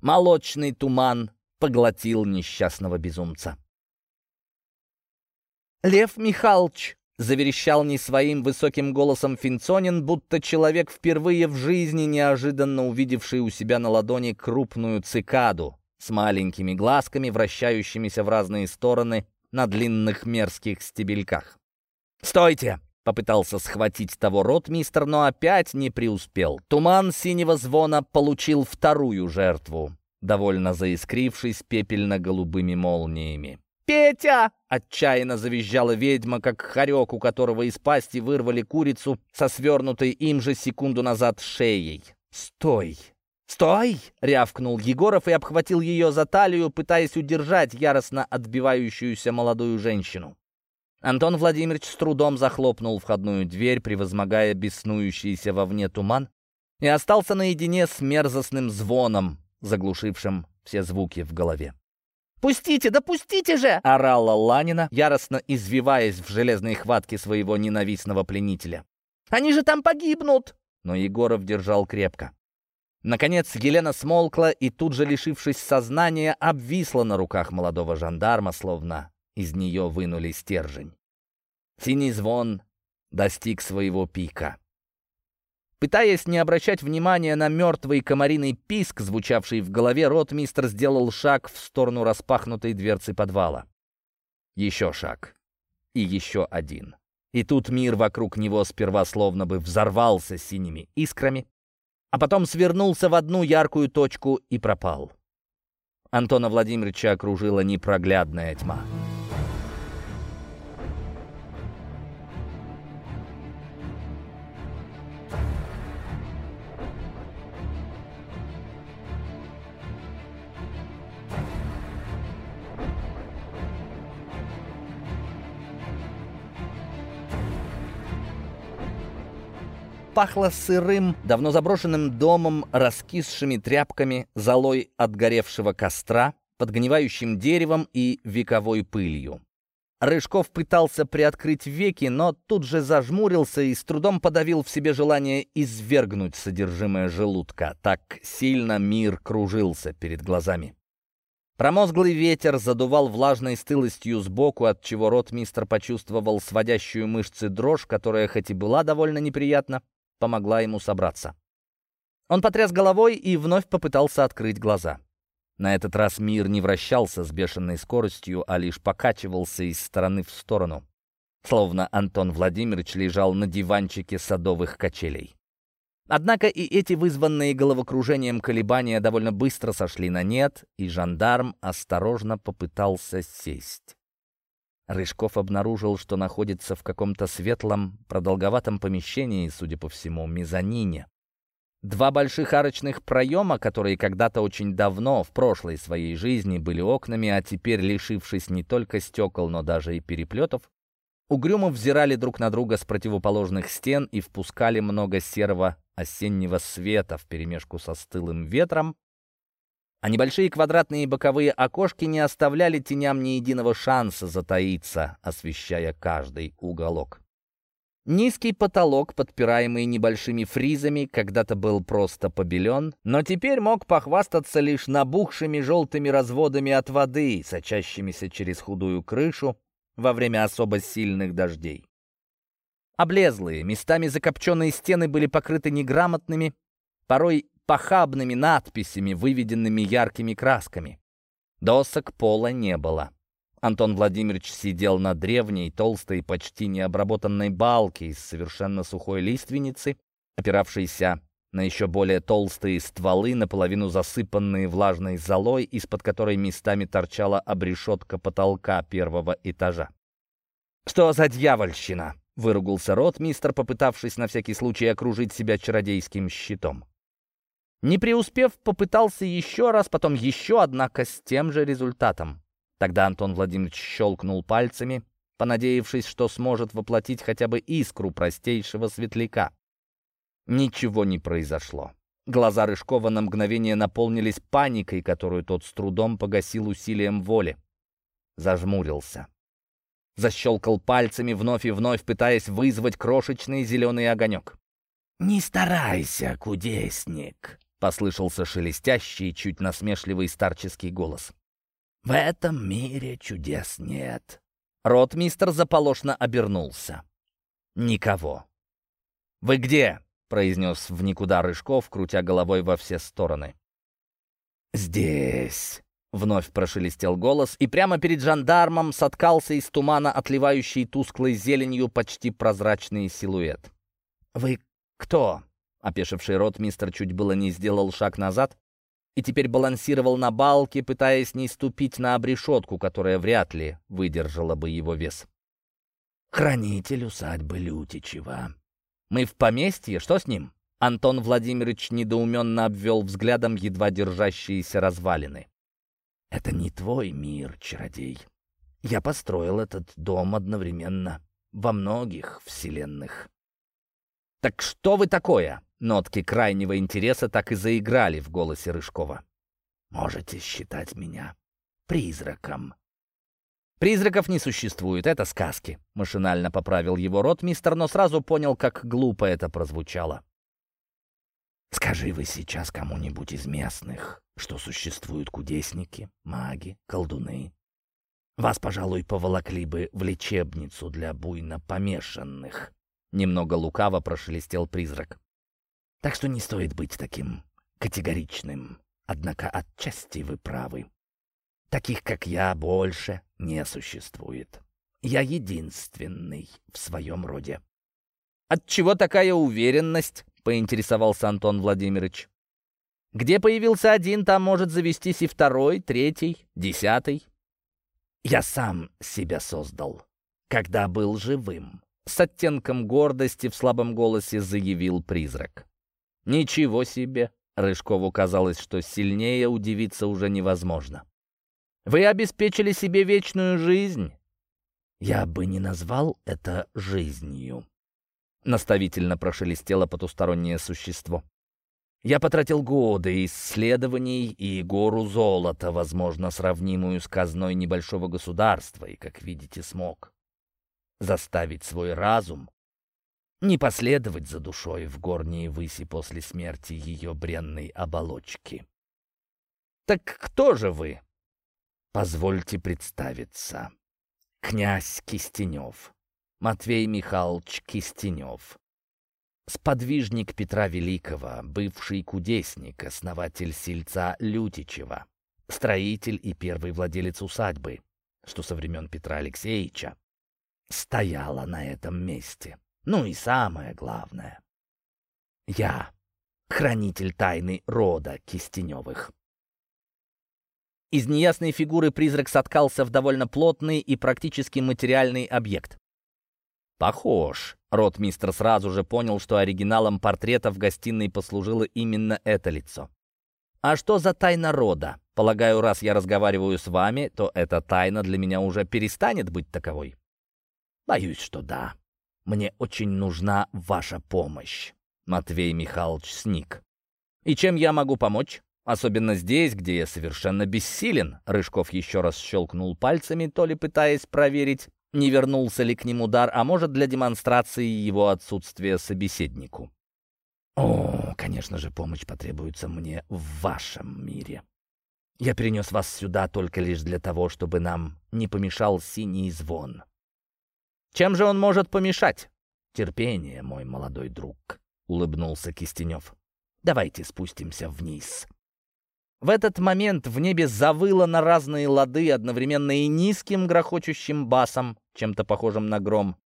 Молочный туман поглотил несчастного безумца. «Лев Михайлович!» — заверещал не своим высоким голосом Финцонин, будто человек, впервые в жизни неожиданно увидевший у себя на ладони крупную цикаду с маленькими глазками, вращающимися в разные стороны на длинных мерзких стебельках. «Стойте!» — попытался схватить того ротмистр, но опять не преуспел. Туман синего звона получил вторую жертву довольно заискрившись пепельно-голубыми молниями. «Петя!» — отчаянно завизжала ведьма, как хорек, у которого из пасти вырвали курицу со свернутой им же секунду назад шеей. «Стой! Стой!» — рявкнул Егоров и обхватил ее за талию, пытаясь удержать яростно отбивающуюся молодую женщину. Антон Владимирович с трудом захлопнул входную дверь, превозмогая беснующийся вовне туман, и остался наедине с мерзостным звоном, заглушившим все звуки в голове. «Пустите, да пустите же!» — орала Ланина, яростно извиваясь в железной хватке своего ненавистного пленителя. «Они же там погибнут!» Но Егоров держал крепко. Наконец Елена смолкла и тут же, лишившись сознания, обвисла на руках молодого жандарма, словно из нее вынули стержень. Синий звон достиг своего пика. Пытаясь не обращать внимания на мертвый комариный писк, звучавший в голове, ротмистр сделал шаг в сторону распахнутой дверцы подвала. Еще шаг. И еще один. И тут мир вокруг него сперва словно бы взорвался синими искрами, а потом свернулся в одну яркую точку и пропал. Антона Владимировича окружила непроглядная тьма. Пахло сырым, давно заброшенным домом, раскисшими тряпками, золой отгоревшего костра, подгнивающим деревом и вековой пылью. Рыжков пытался приоткрыть веки, но тут же зажмурился и с трудом подавил в себе желание извергнуть содержимое желудка. Так сильно мир кружился перед глазами. Промозглый ветер задувал влажной стылостью сбоку, от чего ротмистр почувствовал сводящую мышцы дрожь, которая хоть и была довольно неприятна, помогла ему собраться. Он потряс головой и вновь попытался открыть глаза. На этот раз мир не вращался с бешеной скоростью, а лишь покачивался из стороны в сторону, словно Антон Владимирович лежал на диванчике садовых качелей. Однако и эти вызванные головокружением колебания довольно быстро сошли на нет, и жандарм осторожно попытался сесть. Рыжков обнаружил, что находится в каком-то светлом, продолговатом помещении, судя по всему, мезонине. Два больших арочных проема, которые когда-то очень давно, в прошлой своей жизни, были окнами, а теперь, лишившись не только стекол, но даже и переплетов, угрюмо взирали друг на друга с противоположных стен и впускали много серого осеннего света вперемешку со стылым ветром, а небольшие квадратные боковые окошки не оставляли теням ни единого шанса затаиться, освещая каждый уголок. Низкий потолок, подпираемый небольшими фризами, когда-то был просто побелен, но теперь мог похвастаться лишь набухшими желтыми разводами от воды, сочащимися через худую крышу во время особо сильных дождей. Облезлые, местами закопченные стены были покрыты неграмотными, порой похабными надписями, выведенными яркими красками. Досок пола не было. Антон Владимирович сидел на древней, толстой, почти необработанной балке из совершенно сухой лиственницы, опиравшейся на еще более толстые стволы, наполовину засыпанные влажной золой, из-под которой местами торчала обрешетка потолка первого этажа. «Что за дьявольщина?» Выругался ротмистр, попытавшись на всякий случай окружить себя чародейским щитом. Не преуспев, попытался еще раз, потом еще, однако с тем же результатом. Тогда Антон Владимирович щелкнул пальцами, понадеявшись, что сможет воплотить хотя бы искру простейшего светляка. Ничего не произошло. Глаза Рыжкова на мгновение наполнились паникой, которую тот с трудом погасил усилием воли. Зажмурился защелкал пальцами, вновь и вновь пытаясь вызвать крошечный зеленый огонек. «Не старайся, кудесник!» — послышался шелестящий, чуть насмешливый старческий голос. «В этом мире чудес нет». Ротмистр заполошно обернулся. «Никого». «Вы где?» — произнес в никуда Рыжков, крутя головой во все стороны. «Здесь», Вновь прошелестел голос, и прямо перед жандармом соткался из тумана, отливающий тусклой зеленью почти прозрачный силуэт. «Вы кто?» — опешивший рот мистер чуть было не сделал шаг назад и теперь балансировал на балке, пытаясь не ступить на обрешетку, которая вряд ли выдержала бы его вес. «Хранитель усадьбы Лютичева». «Мы в поместье? Что с ним?» Антон Владимирович недоуменно обвел взглядом едва держащиеся развалины. Это не твой мир, чародей. Я построил этот дом одновременно во многих вселенных. «Так что вы такое?» Нотки крайнего интереса так и заиграли в голосе Рыжкова. «Можете считать меня призраком». «Призраков не существует, это сказки», — машинально поправил его рот мистер, но сразу понял, как глупо это прозвучало. Скажи вы сейчас кому-нибудь из местных, что существуют кудесники, маги, колдуны. Вас, пожалуй, поволокли бы в лечебницу для буйно помешанных. Немного лукаво прошелестел призрак. Так что не стоит быть таким категоричным. Однако отчасти вы правы. Таких, как я, больше не существует. Я единственный в своем роде. Отчего такая уверенность? поинтересовался Антон Владимирович. «Где появился один, там может завестись и второй, третий, десятый». «Я сам себя создал, когда был живым», — с оттенком гордости в слабом голосе заявил призрак. «Ничего себе!» — Рыжкову казалось, что сильнее удивиться уже невозможно. «Вы обеспечили себе вечную жизнь?» «Я бы не назвал это жизнью», наставительно прошелестело потустороннее существо. Я потратил годы исследований и гору золота, возможно, сравнимую с казной небольшого государства, и, как видите, смог заставить свой разум не последовать за душой в горние выси после смерти ее бренной оболочки. «Так кто же вы?» «Позвольте представиться. Князь Кистенев». Матвей Михайлович Кистенев. Сподвижник Петра Великого, бывший кудесник, основатель сельца Лютичева, строитель и первый владелец усадьбы, что со времен Петра Алексеевича стояла на этом месте. Ну и самое главное. Я хранитель тайны рода Кистеневых. Из неясной фигуры призрак соткался в довольно плотный и практически материальный объект. Похож. Ротмистр сразу же понял, что оригиналом портрета в гостиной послужило именно это лицо. А что за тайна рода? Полагаю, раз я разговариваю с вами, то эта тайна для меня уже перестанет быть таковой. Боюсь, что да. Мне очень нужна ваша помощь. Матвей Михайлович сник. И чем я могу помочь? Особенно здесь, где я совершенно бессилен. Рыжков еще раз щелкнул пальцами, то ли пытаясь проверить, не вернулся ли к нему дар, а может, для демонстрации его отсутствия собеседнику. «О, конечно же, помощь потребуется мне в вашем мире. Я перенес вас сюда только лишь для того, чтобы нам не помешал синий звон». «Чем же он может помешать?» «Терпение, мой молодой друг», — улыбнулся Кистенев. «Давайте спустимся вниз». В этот момент в небе завыло на разные лады, одновременно и низким грохочущим басом, чем-то похожим на гром,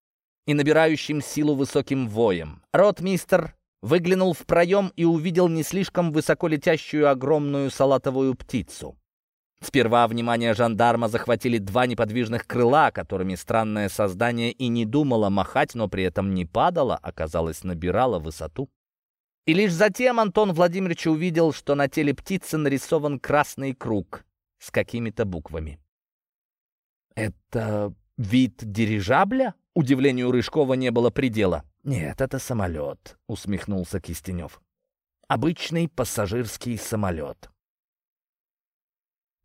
и набирающим силу высоким воем. Ротмистер выглянул в проем и увидел не слишком высоко летящую огромную салатовую птицу. Сперва внимание жандарма захватили два неподвижных крыла, которыми странное создание и не думало махать, но при этом не падало, а, казалось, набирало высоту. И лишь затем Антон Владимирович увидел, что на теле птицы нарисован красный круг с какими-то буквами. «Это вид дирижабля?» Удивлению Рыжкова не было предела. «Нет, это самолет», — усмехнулся Кистенев. «Обычный пассажирский самолет».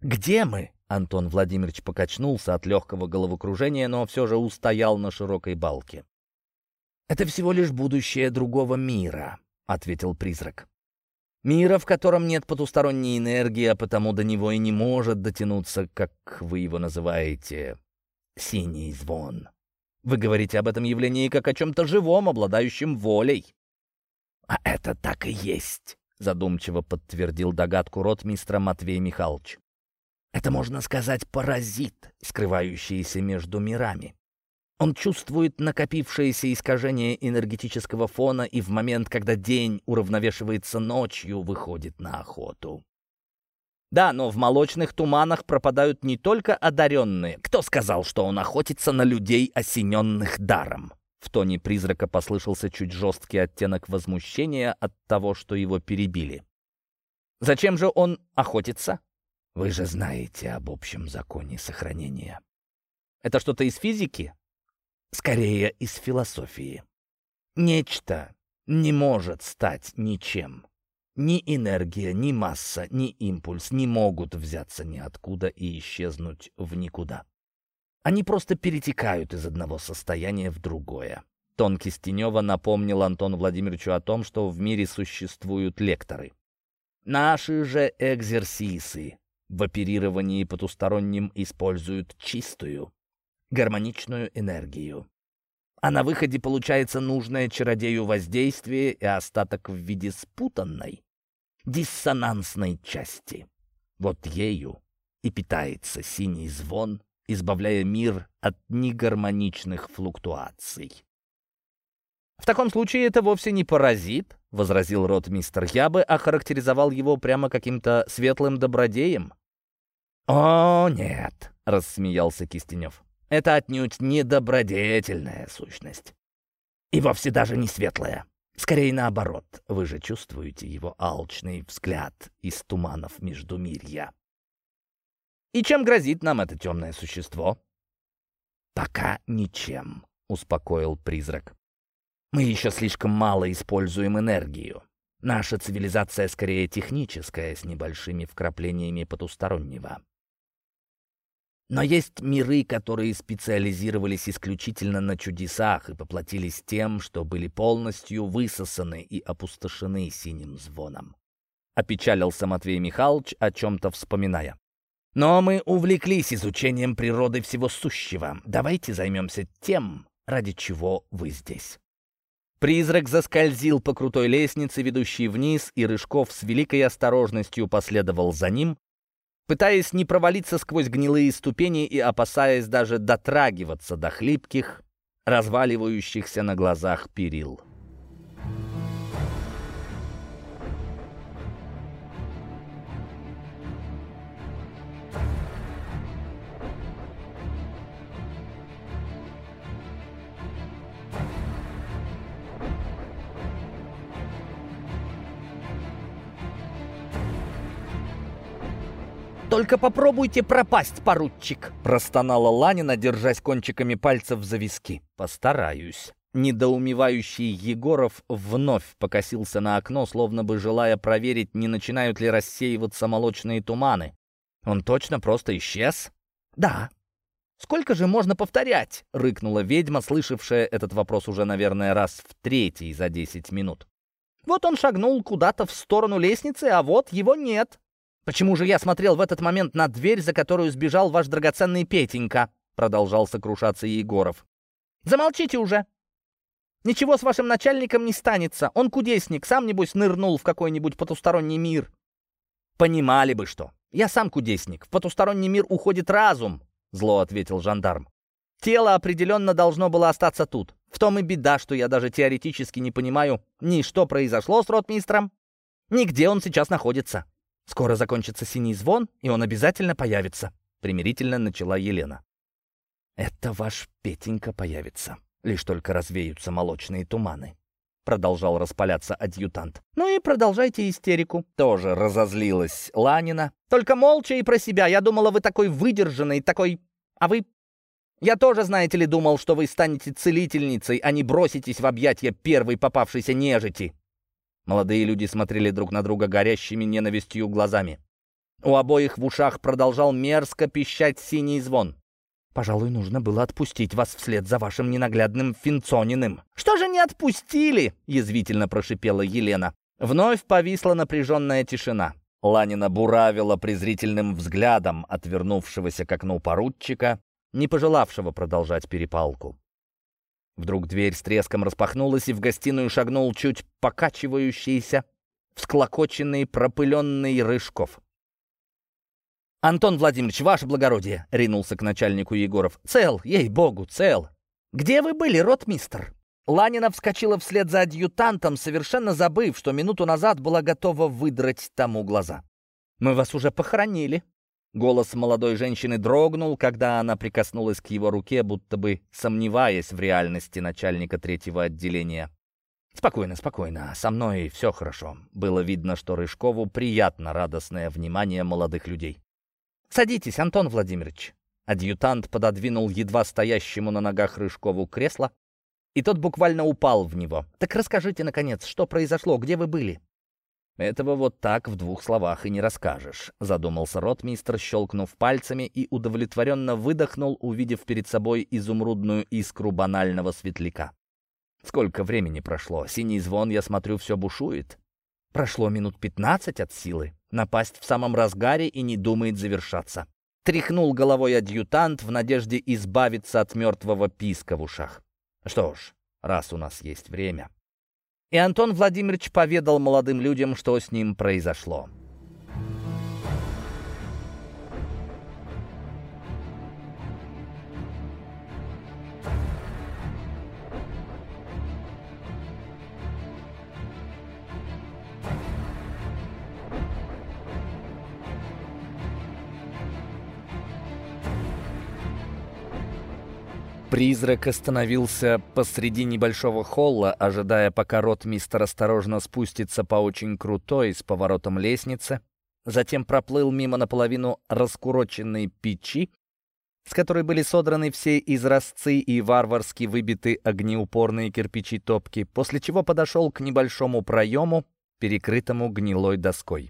«Где мы?» — Антон Владимирович покачнулся от легкого головокружения, но все же устоял на широкой балке. «Это всего лишь будущее другого мира», — ответил призрак. «Мира, в котором нет потусторонней энергии, а потому до него и не может дотянуться, как вы его называете, синий звон. Вы говорите об этом явлении как о чем-то живом, обладающем волей». «А это так и есть», — задумчиво подтвердил догадку ротмистра Матвей Михайлович. «Это, можно сказать, паразит, скрывающийся между мирами. Он чувствует накопившееся искажение энергетического фона и в момент, когда день уравновешивается ночью, выходит на охоту. Да, но в молочных туманах пропадают не только одаренные. Кто сказал, что он охотится на людей, осененных даром? В тоне призрака послышался чуть жесткий оттенок возмущения от того, что его перебили. Зачем же он охотится? Вы же знаете об общем законе сохранения. Это что-то из физики? скорее из философии. Нечто не может стать ничем. Ни энергия, ни масса, ни импульс не могут взяться ниоткуда и исчезнуть в никуда. Они просто перетекают из одного состояния в другое. Тон Кистенева напомнил Антону Владимировичу о том, что в мире существуют лекторы. Наши же экзерсисы в оперировании потусторонним используют чистую, гармоничную энергию. А на выходе получается нужное чародею воздействие и остаток в виде спутанной, диссонансной части. Вот ею и питается синий звон, избавляя мир от негармоничных флуктуаций. «В таком случае это вовсе не паразит», — возразил ротмистер. «Я бы охарактеризовал его прямо каким-то светлым добродеем». «О, нет», — рассмеялся Кистенев. Это отнюдь не добродетельная сущность. И вовсе даже не светлая. Скорее наоборот, вы же чувствуете его алчный взгляд из туманов Междумирья. И чем грозит нам это темное существо? Пока ничем, успокоил призрак. Мы еще слишком мало используем энергию. Наша цивилизация скорее техническая, с небольшими вкраплениями потустороннего. Но есть миры, которые специализировались исключительно на чудесах и поплатились тем, что были полностью высосаны и опустошены синим звоном. Опечалился Матвей Михайлович, о чем-то вспоминая. Но мы увлеклись изучением природы всего сущего. Давайте займемся тем, ради чего вы здесь. Призрак заскользил по крутой лестнице, ведущей вниз, и Рыжков с великой осторожностью последовал за ним, пытаясь не провалиться сквозь гнилые ступени и опасаясь даже дотрагиваться до хлипких, разваливающихся на глазах перил. Только попробуйте пропасть, поручик!» Простонала Ланина, держась кончиками пальцев за виски. «Постараюсь». Недоумевающий Егоров вновь покосился на окно, словно бы желая проверить, не начинают ли рассеиваться молочные туманы. «Он точно просто исчез?» «Да». «Сколько же можно повторять?» — рыкнула ведьма, слышавшая этот вопрос уже, наверное, раз в третий за десять минут. «Вот он шагнул куда-то в сторону лестницы, а вот его нет. «Почему же я смотрел в этот момент на дверь, за которую сбежал ваш драгоценный Петенька?» Продолжал сокрушаться Егоров. «Замолчите уже! Ничего с вашим начальником не станется. Он кудесник, сам, небось, нырнул в какой-нибудь потусторонний мир». «Понимали бы что. Я сам кудесник. В потусторонний мир уходит разум», — зло ответил жандарм. «Тело определенно должно было остаться тут. В том и беда, что я даже теоретически не понимаю ни что произошло с ротмистром, ни где он сейчас находится. Скоро закончится синий звон, и он обязательно появится», — примирительно начала Елена. «Это ваш Петенька появится, лишь только развеются молочные туманы», — продолжал распаляться адъютант. «Ну и продолжайте истерику». Тоже разозлилась Ланина. «Только молча и про себя. Я думала, вы такой выдержанный, такой... А вы я тоже, знаете ли, думал, что вы станете целительницей, а не броситесь в объятия первой попавшейся нежити. Молодые люди смотрели друг на друга горящими ненавистью глазами. У обоих в ушах продолжал мерзко пищать синий звон. «Пожалуй, нужно было отпустить вас вслед за вашим ненаглядным Финцониным». «Что же не отпустили?» — язвительно прошипела Елена. Вновь повисла напряженная тишина. Ланина буравила презрительным взглядом отвернувшегося к окну поручика, не пожелавшего продолжать перепалку. Вдруг дверь с треском распахнулась, и в гостиную шагнул чуть покачивающийся, всклокоченный, пропыленный Рыжков. «Антон Владимирович, ваше благородие!» — ринулся к начальнику Егоров. «Цел, ей-богу, цел! Где вы были, ротмистр?» Ланина вскочила вслед за адъютантом, совершенно забыв, что минуту назад была готова выдрать тому глаза. «Мы вас уже похоронили», Голос молодой женщины дрогнул, когда она прикоснулась к его руке, будто бы сомневаясь в реальности начальника третьего отделения. «Спокойно, спокойно. Со мной все хорошо». Было видно, что Рыжкову приятно радостное внимание молодых людей. «Садитесь, Антон Владимирович». Адъютант пододвинул едва стоящему на ногах Рыжкову кресло, и тот буквально упал в него. «Так расскажите, наконец, что произошло, где вы были?» «Этого вот так в двух словах и не расскажешь», — задумался ротмистр, щелкнув пальцами и удовлетворенно выдохнул, увидев перед собой изумрудную искру банального светляка. «Сколько времени прошло? Синий звон, я смотрю, все бушует». «Прошло минут пятнадцать от силы. Напасть в самом разгаре и не думает завершаться». Тряхнул головой адъютант в надежде избавиться от мертвого писка в ушах. «Что ж, раз у нас есть время...» И Антон Владимирович поведал молодым людям, что с ним произошло. Призрак остановился посреди небольшого холла, ожидая, пока ротмистер осторожно спустится по очень крутой с поворотом лестнице, затем проплыл мимо наполовину раскуроченной печи, с которой были содраны все изразцы и варварски выбиты огнеупорные кирпичи топки, после чего подошел к небольшому проему, перекрытому гнилой доской.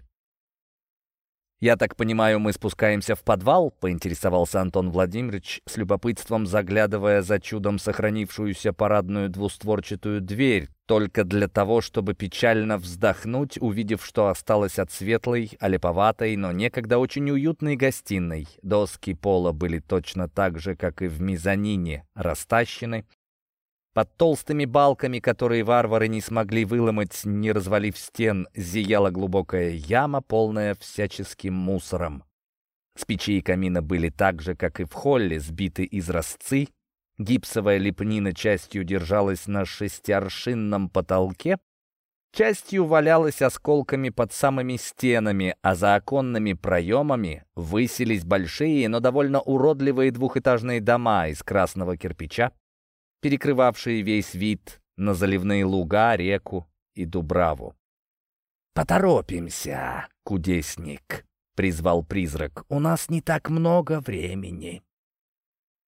«Я так понимаю, мы спускаемся в подвал?» — поинтересовался Антон Владимирович, с любопытством заглядывая за чудом сохранившуюся парадную двустворчатую дверь, только для того, чтобы печально вздохнуть, увидев, что осталось от светлой, олеповатой, но некогда очень уютной гостиной. Доски пола были точно так же, как и в мезонине, растащены, под толстыми балками, которые варвары не смогли выломать, не развалив стен, зияла глубокая яма, полная всяческим мусором. С печи и камина были так же, как и в холле, сбиты изразцы. Гипсовая лепнина частью держалась на шестиаршинном потолке, частью валялась осколками под самыми стенами, а за оконными проемами высились большие, но довольно уродливые двухэтажные дома из красного кирпича, перекрывавшие весь вид на заливные луга, реку и Дубраву. «Поторопимся, кудесник!» призвал призрак. «У нас не так много времени».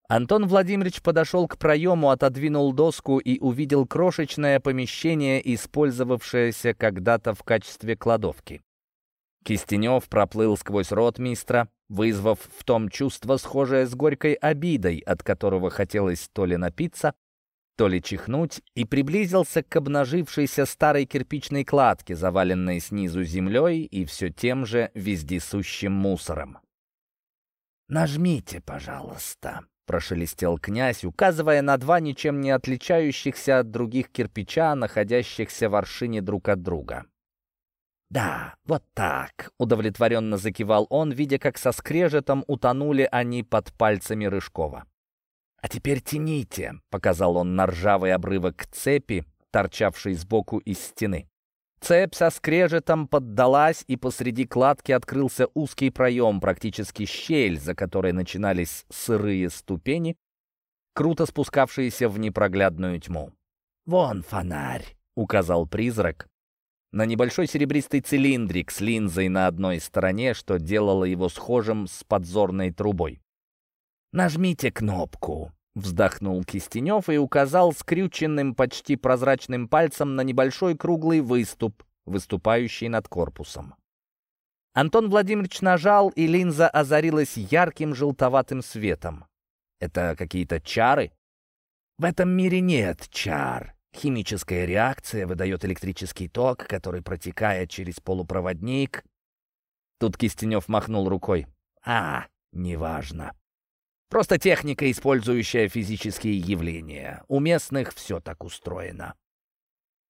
Антон Владимирович подошел к проему, отодвинул доску и увидел крошечное помещение, использовавшееся когда-то в качестве кладовки. Кистенев проплыл сквозь ротмистра, вызвав в том чувство, схожее с горькой обидой, от которого хотелось то ли напиться, то ли чихнуть, и приблизился к обнажившейся старой кирпичной кладке, заваленной снизу землей и все тем же вездесущим мусором. «Нажмите, пожалуйста», прошелестел князь, указывая на два ничем не отличающихся от других кирпича, находящихся в аршине друг от друга. «Да, вот так», — удовлетворенно закивал он, видя, как со скрежетом утонули они под пальцами Рыжкова. «А теперь тяните», — показал он на ржавый обрывок цепи, торчавший сбоку из стены. Цепь со скрежетом поддалась, и посреди кладки открылся узкий проем, практически щель, за которой начинались сырые ступени, круто спускавшиеся в непроглядную тьму. «Вон фонарь», — указал призрак, на небольшой серебристый цилиндрик с линзой на одной стороне, что делало его схожим с подзорной трубой. «Нажмите кнопку», Вздохнул Кистенев и указал скрюченным, почти прозрачным пальцем на небольшой круглый выступ, выступающий над корпусом. Антон Владимирович нажал, и линза озарилась ярким желтоватым светом. Это какие-то чары? В этом мире нет чар. Химическая реакция выдает электрический ток, который протекает через полупроводник. Тут Кистенев махнул рукой. А, неважно. Просто техника, использующая физические явления. У местных все так устроено.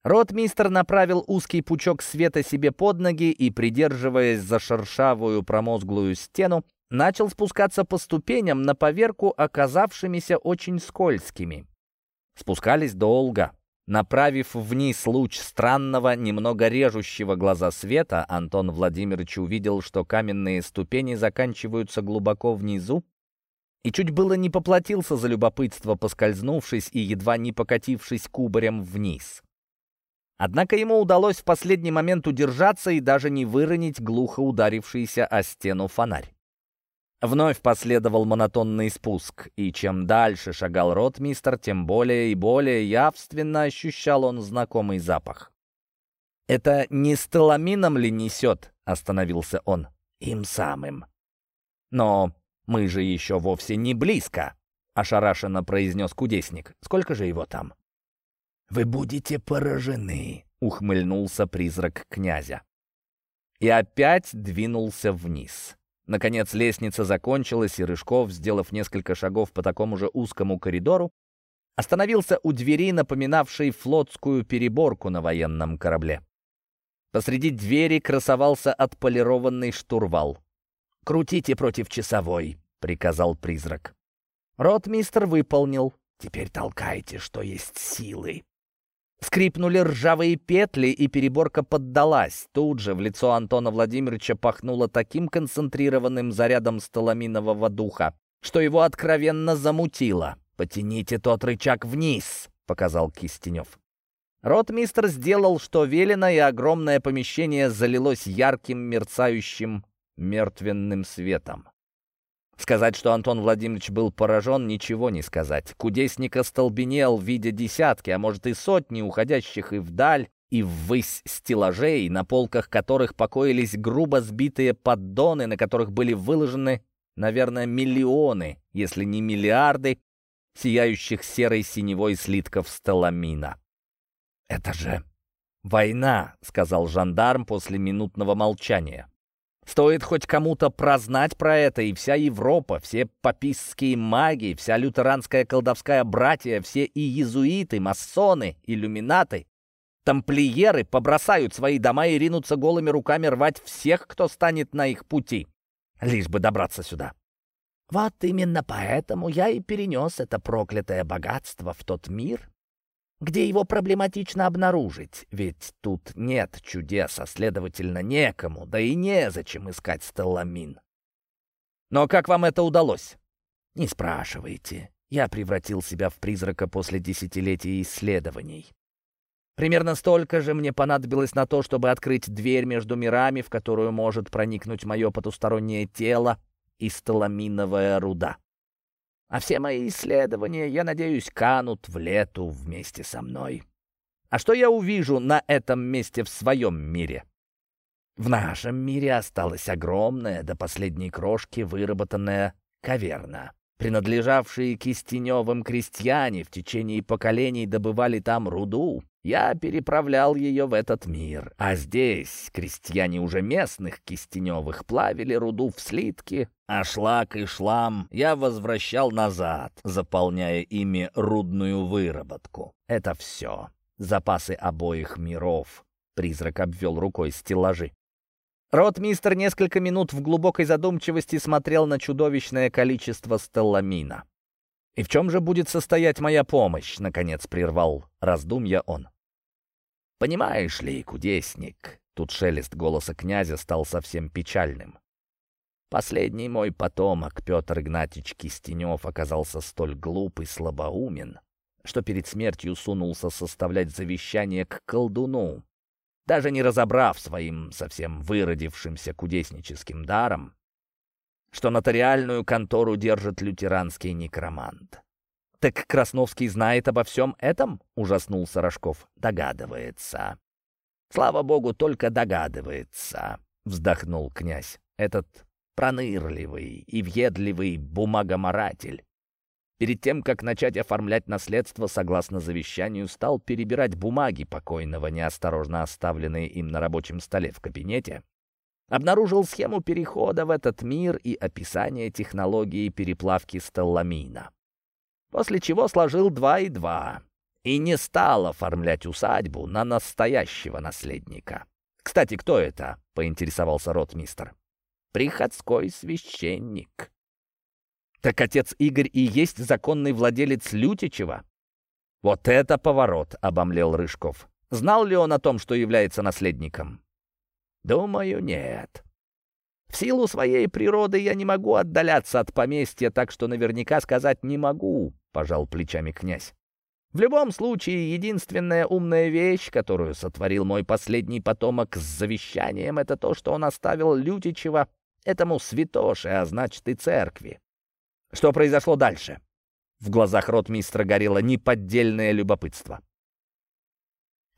Ротмистр направил узкий пучок света себе под ноги и, придерживаясь за шершавую промозглую стену, начал спускаться по ступеням на поверку, оказавшимися очень скользкими. Спускались долго. Направив вниз луч странного, немного режущего глаза света, Антон Владимирович увидел, что каменные ступени заканчиваются глубоко внизу, и чуть было не поплатился за любопытство, поскользнувшись и едва не покатившись кубарем вниз. Однако ему удалось в последний момент удержаться и даже не выронить глухо ударившийся о стену фонарь. Вновь последовал монотонный спуск, и чем дальше шагал ротмистер, тем более и более явственно ощущал он знакомый запах. «Это не сталамином ли несет?» — остановился он. «Им самым». «Но «Мы же еще вовсе не близко», — ошарашенно произнес кудесник. «Сколько же его там?» «Вы будете поражены», — ухмыльнулся призрак князя. И опять двинулся вниз. Наконец лестница закончилась, и Рыжков, сделав несколько шагов по такому же узкому коридору, остановился у двери, напоминавшей флотскую переборку на военном корабле. Посреди двери красовался отполированный штурвал. «Крутите против часовой», — приказал призрак. Ротмистр выполнил. «Теперь толкайте, что есть силы». Скрипнули ржавые петли, и переборка поддалась. Тут же в лицо Антона Владимировича пахнуло таким концентрированным зарядом сталаминового духа, что его откровенно замутило. «Потяните тот рычаг вниз», — показал Кистенев. Ротмистр сделал, что велено, и огромное помещение залилось ярким мерцающим мертвенным светом. Сказать, что Антон Владимирович был поражен, ничего не сказать. Кудесник остолбенел, видя десятки, а может и сотни уходящих и вдаль, и ввысь стеллажей, на полках которых покоились грубо сбитые поддоны, на которых были выложены, наверное, миллионы, если не миллиарды, сияющих серой синевой слитков сталамина. «Это же война», — сказал жандарм после минутного молчания. Стоит хоть кому-то прознать про это, и вся Европа, все папистские маги, вся лютеранская колдовская братья, все и иезуиты, масоны, иллюминаты, тамплиеры побросают свои дома и ринутся голыми руками рвать всех, кто станет на их пути, лишь бы добраться сюда. Вот именно поэтому я и перенес это проклятое богатство в тот мир, где его проблематично обнаружить, ведь тут нет чудес, а следовательно некому, да и незачем искать стелламин. Но как вам это удалось? Не спрашивайте. Я превратил себя в призрака после десятилетий исследований. Примерно столько же мне понадобилось на то, чтобы открыть дверь между мирами, в которую может проникнуть мое потустороннее тело и сталаминовая руда. А все мои исследования, я надеюсь, канут в лету вместе со мной. А что я увижу на этом месте в своем мире? В нашем мире осталась огромная, до последней крошки выработанная каверна. Принадлежавшие кистеневым крестьяне в течение поколений добывали там руду. Я переправлял ее в этот мир. А здесь крестьяне уже местных кистеневых плавили руду в слитки, а шлак и шлам я возвращал назад, заполняя ими рудную выработку. Это все запасы обоих миров. Призрак обвел рукой стеллажи. Ротмистер несколько минут в глубокой задумчивости смотрел на чудовищное количество стелламина. «И в чем же будет состоять моя помощь?» — наконец прервал раздумья он. «Понимаешь ли, кудесник?» — тут шелест голоса князя стал совсем печальным. Последний мой потомок, Петр Игнатьич Кистенев, оказался столь глуп и слабоумен, что перед смертью сунулся составлять завещание к колдуну, даже не разобрав своим совсем выродившимся кудесническим даром, что нотариальную контору держит лютеранский некромант. «Так Красновский знает обо всем этом?» — ужаснулся Рожков. «Догадывается». «Слава богу, только догадывается», — вздохнул князь. «Этот пронырливый и въедливый бумагоморатель Перед тем, как начать оформлять наследство согласно завещанию, стал перебирать бумаги покойного, неосторожно оставленные им на рабочем столе в кабинете, обнаружил схему перехода в этот мир и описание технологии переплавки стелламина. После чего сложил два и два и не стал оформлять усадьбу на настоящего наследника. «Кстати, кто это?» — поинтересовался ротмистер. «Приходской священник». Так отец Игорь и есть законный владелец Лютичева? Вот это поворот, обомлел Рыжков. Знал ли он о том, что является наследником? Думаю, нет. В силу своей природы я не могу отдаляться от поместья, так что наверняка сказать не могу, пожал плечами князь. В любом случае, единственная умная вещь, которую сотворил мой последний потомок с завещанием, это то, что он оставил Лютичева этому святоше, а значит и церкви. Что произошло дальше? В глазах ротмистра горело неподдельное любопытство.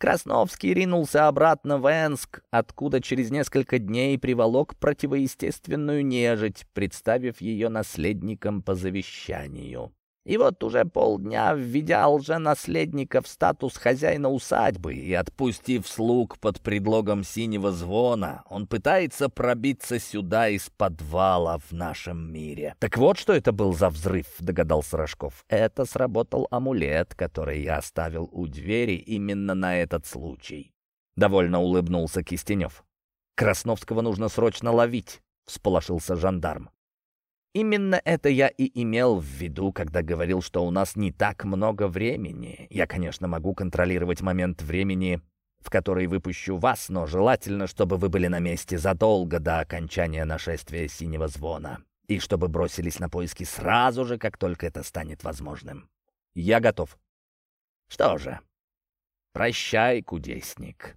Красновский ринулся обратно в Энск, откуда через несколько дней приволок противоестественную нежить, представив ее наследником по завещанию. И вот уже полдня, введя лженаследника в статус хозяина усадьбы и отпустив слуг под предлогом синего звона, он пытается пробиться сюда из подвала в нашем мире. «Так вот, что это был за взрыв», — догадался Рожков. «Это сработал амулет, который я оставил у двери именно на этот случай». Довольно улыбнулся Кистенев. «Красновского нужно срочно ловить», — всполошился жандарм. Именно это я и имел в виду, когда говорил, что у нас не так много времени. Я, конечно, могу контролировать момент времени, в который выпущу вас, но желательно, чтобы вы были на месте задолго до окончания нашествия Синего Звона, и чтобы бросились на поиски сразу же, как только это станет возможным. Я готов. Что же, прощай, кудесник.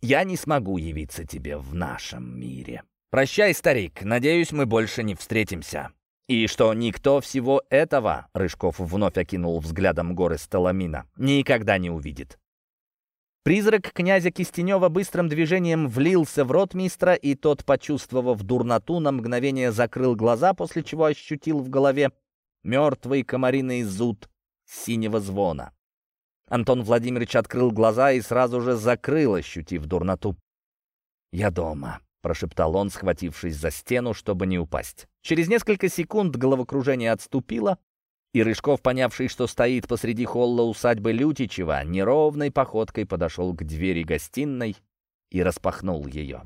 Я не смогу явиться тебе в нашем мире. «Прощай, старик, надеюсь, мы больше не встретимся». «И что никто всего этого, — Рыжков вновь окинул взглядом горы Сталамина, — никогда не увидит». Призрак князя Кистенева быстрым движением влился в рот мистра, и тот, почувствовав дурноту, на мгновение закрыл глаза, после чего ощутил в голове мертвый комариный зуд синего звона. Антон Владимирович открыл глаза и сразу же закрыл, ощутив дурноту. «Я дома», — прошептал он, схватившись за стену, чтобы не упасть. Через несколько секунд головокружение отступило, и Рыжков, понявший, что стоит посреди холла усадьбы Лютичева, неровной походкой подошел к двери гостиной и распахнул ее.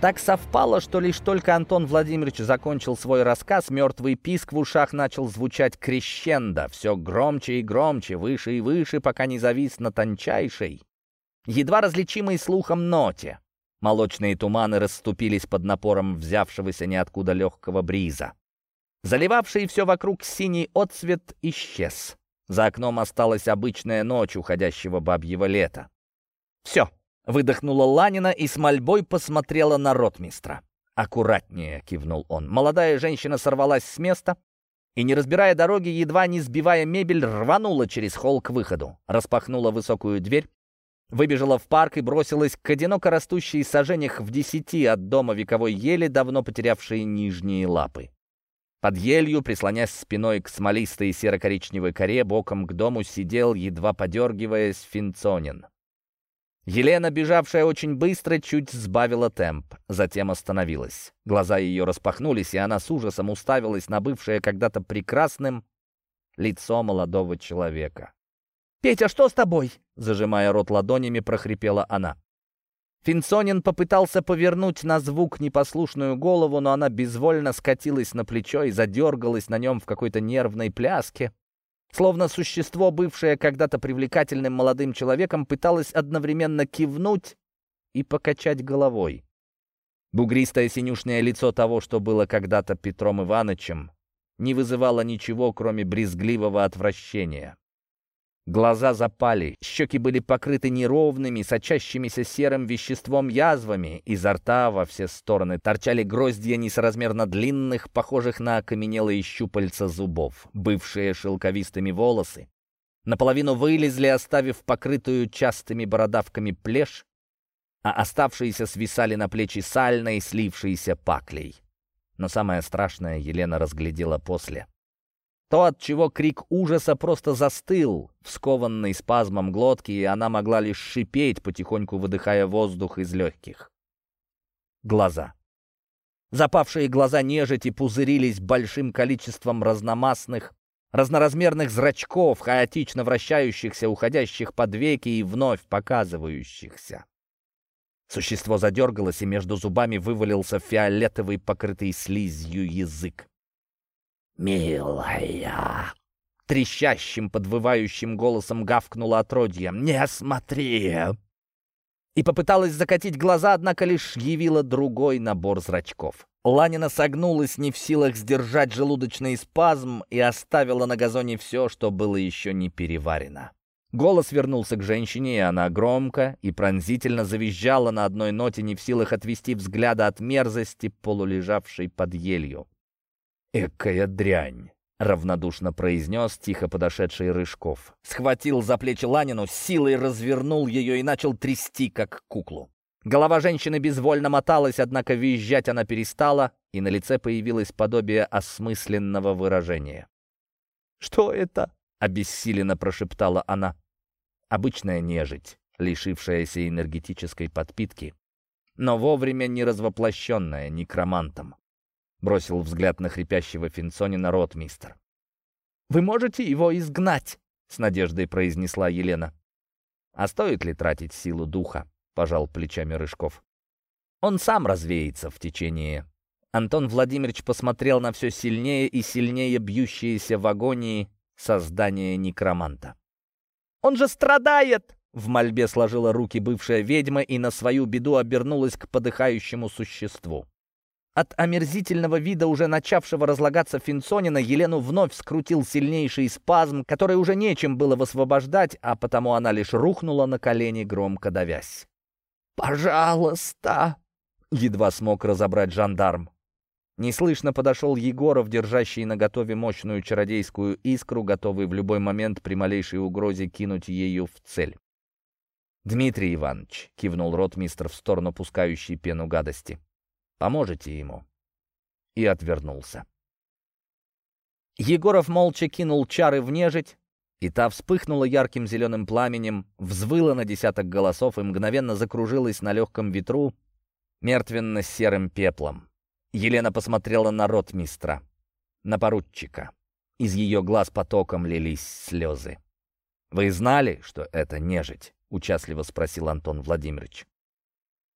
Так совпало, что лишь только Антон Владимирович закончил свой рассказ, мертвый писк в ушах начал звучать крещендо, все громче и громче, выше и выше, пока не завис на тончайшей, едва различимой слухом ноте. Молочные туманы расступились под напором взявшегося ниоткуда легкого бриза. Заливавший все вокруг синий отцвет исчез. За окном осталась обычная ночь уходящего бабьего лета. «Все!» Выдохнула Ланина и с мольбой посмотрела на ротмистра. «Аккуратнее», — кивнул он. Молодая женщина сорвалась с места и, не разбирая дороги, едва не сбивая мебель, рванула через холл к выходу. Распахнула высокую дверь, выбежала в парк и бросилась к одиноко растущей сажениях в десяти от дома вековой ели, давно потерявшей нижние лапы. Под елью, прислонясь спиной к смолистой серо-коричневой коре, боком к дому сидел, едва подергиваясь, Финцонин. Елена, бежавшая очень быстро, чуть сбавила темп, затем остановилась. Глаза ее распахнулись, и она с ужасом уставилась на бывшее когда-то прекрасным лицо молодого человека. «Петя, что с тобой?» — зажимая рот ладонями, прохрипела она. Финсонин попытался повернуть на звук непослушную голову, но она безвольно скатилась на плечо и задергалась на нем в какой-то нервной пляске, Словно существо, бывшее когда-то привлекательным молодым человеком, пыталось одновременно кивнуть и покачать головой. Бугристое синюшное лицо того, что было когда-то Петром Ивановичем, не вызывало ничего, кроме брезгливого отвращения. Глаза запали, щеки были покрыты неровными, сочащимися серым веществом язвами, изо рта во все стороны торчали гроздья несоразмерно длинных, похожих на окаменелые щупальца зубов, бывшие шелковистыми волосы. Наполовину вылезли, оставив покрытую частыми бородавками плешь, а оставшиеся свисали на плечи сальной, слившейся паклей. Но самое страшное Елена разглядела после — то, от чего крик ужаса просто застыл, вскованный спазмом глотки, и она могла лишь шипеть, потихоньку выдыхая воздух из легких. Глаза. Запавшие глаза нежити пузырились большим количеством разномастных, разноразмерных зрачков, хаотично вращающихся, уходящих под веки и вновь показывающихся. Существо задергалось, и между зубами вывалился фиолетовый, покрытый слизью язык. «Милая!» Трещащим, подвывающим голосом гавкнула отродье. «Не смотри!» И попыталась закатить глаза, однако лишь явила другой набор зрачков. Ланина согнулась, не в силах сдержать желудочный спазм, и оставила на газоне все, что было еще не переварено. Голос вернулся к женщине, и она громко и пронзительно завизжала на одной ноте, не в силах отвести взгляда от мерзости, полулежавшей под елью. «Экая дрянь!» — равнодушно произнес тихо подошедший Рыжков. Схватил за плечи Ланину, силой развернул ее и начал трясти, как куклу. Голова женщины безвольно моталась, однако визжать она перестала, и на лице появилось подобие осмысленного выражения. «Что это?» — обессиленно прошептала она. Обычная нежить, лишившаяся энергетической подпитки, но вовремя не развоплощенная некромантом. Бросил взгляд на хрипящего Финсонина ротмистр. «Вы можете его изгнать?» — с надеждой произнесла Елена. «А стоит ли тратить силу духа?» — пожал плечами Рыжков. «Он сам развеется в течение...» Антон Владимирович посмотрел на все сильнее и сильнее бьющиеся в агонии создание некроманта. «Он же страдает!» В мольбе сложила руки бывшая ведьма и на свою беду обернулась к подыхающему существу. От омерзительного вида уже начавшего разлагаться Финсонина Елену вновь скрутил сильнейший спазм, который уже нечем было высвобождать, а потому она лишь рухнула на колени, громко давясь. «Пожалуйста!» — едва смог разобрать жандарм. Неслышно подошел Егоров, держащий на готове мощную чародейскую искру, готовый в любой момент при малейшей угрозе кинуть ею в цель. «Дмитрий Иванович», — кивнул ротмистр в сторону пускающей пену гадости, Поможете ему?» И отвернулся. Егоров молча кинул чары в нежить, и та вспыхнула ярким зеленым пламенем, взвыла на десяток голосов и мгновенно закружилась на легком ветру мертвенно-серым пеплом. Елена посмотрела на ротмистра, на поручика. Из ее глаз потоком лились слезы. «Вы знали, что это нежить?» — участливо спросил Антон Владимирович.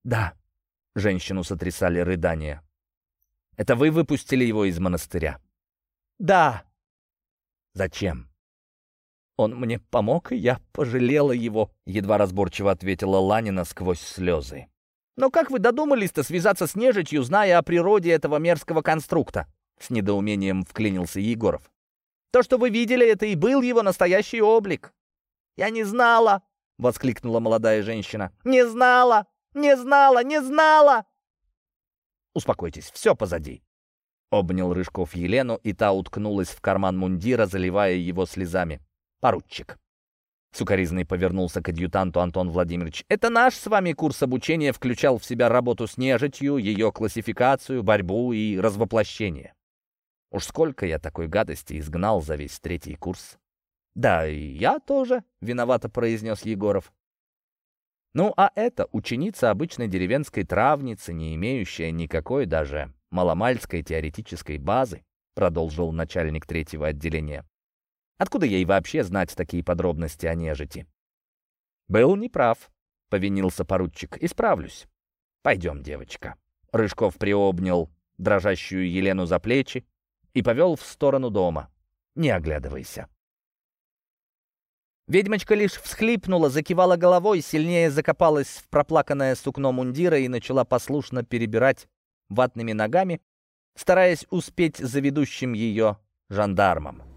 «Да», Женщину сотрясали рыдания. «Это вы выпустили его из монастыря?» «Да». «Зачем?» «Он мне помог, и я пожалела его», — едва разборчиво ответила Ланина сквозь слезы. «Но как вы додумались-то связаться с нежитью, зная о природе этого мерзкого конструкта?» С недоумением вклинился Егоров. «То, что вы видели, это и был его настоящий облик». «Я не знала!» — воскликнула молодая женщина. «Не знала! Не знала! Не знала!» «Успокойтесь, все позади!» Обнял Рыжков Елену, и та уткнулась в карман мундира, заливая его слезами. «Поручик!» Сукаризный повернулся к адъютанту Антон Владимирович. «Это наш с вами курс обучения включал в себя работу с нежитью, ее классификацию, борьбу и развоплощение. Уж сколько я такой гадости изгнал за весь третий курс!» «Да, и я тоже», — виновато произнес Егоров. «Ну, а это ученица обычной деревенской травницы, не имеющая никакой даже маломальской теоретической базы», — продолжил начальник третьего отделения. «Откуда ей вообще знать такие подробности о нежити?» «Был неправ», — повинился поручик. «Исправлюсь. Пойдем, девочка». Рыжков приобнял дрожащую Елену за плечи и повел в сторону дома. «Не оглядывайся». Ведьмочка лишь всхлипнула, закивала головой, сильнее закопалась в проплаканное сукно мундира и начала послушно перебирать ватными ногами, стараясь успеть за ведущим ее жандармом.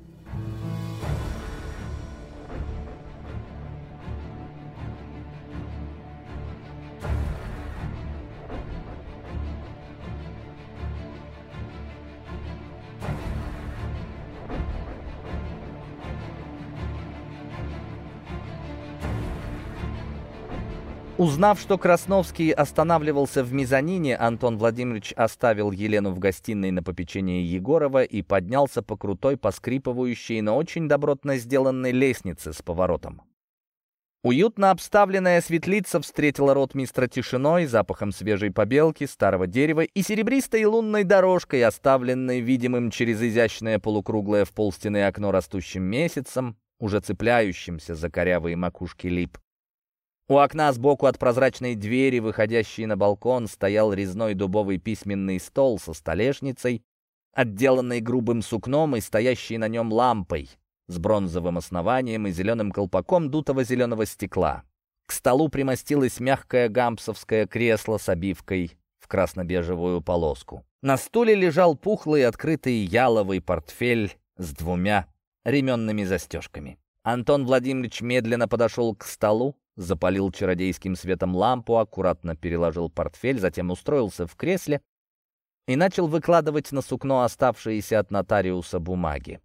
Узнав, что Красновский останавливался в мезонине, Антон Владимирович оставил Елену в гостиной на попечение Егорова и поднялся по крутой, поскрипывающей, но очень добротно сделанной лестнице с поворотом. Уютно обставленная светлица встретила ротмистра тишиной, запахом свежей побелки, старого дерева и серебристой лунной дорожкой, оставленной видимым через изящное полукруглое в полстены окно растущим месяцем, уже цепляющимся за корявые макушки лип. У окна сбоку от прозрачной двери, выходящей на балкон, стоял резной дубовый письменный стол со столешницей, отделанной грубым сукном и стоящей на нем лампой с бронзовым основанием и зеленым колпаком дутого зеленого стекла. К столу примостилось мягкое гампсовское кресло с обивкой в красно-бежевую полоску. На стуле лежал пухлый открытый яловый портфель с двумя ременными застежками. Антон Владимирович медленно подошел к столу, запалил чародейским светом лампу, аккуратно переложил портфель, затем устроился в кресле и начал выкладывать на сукно оставшиеся от нотариуса бумаги.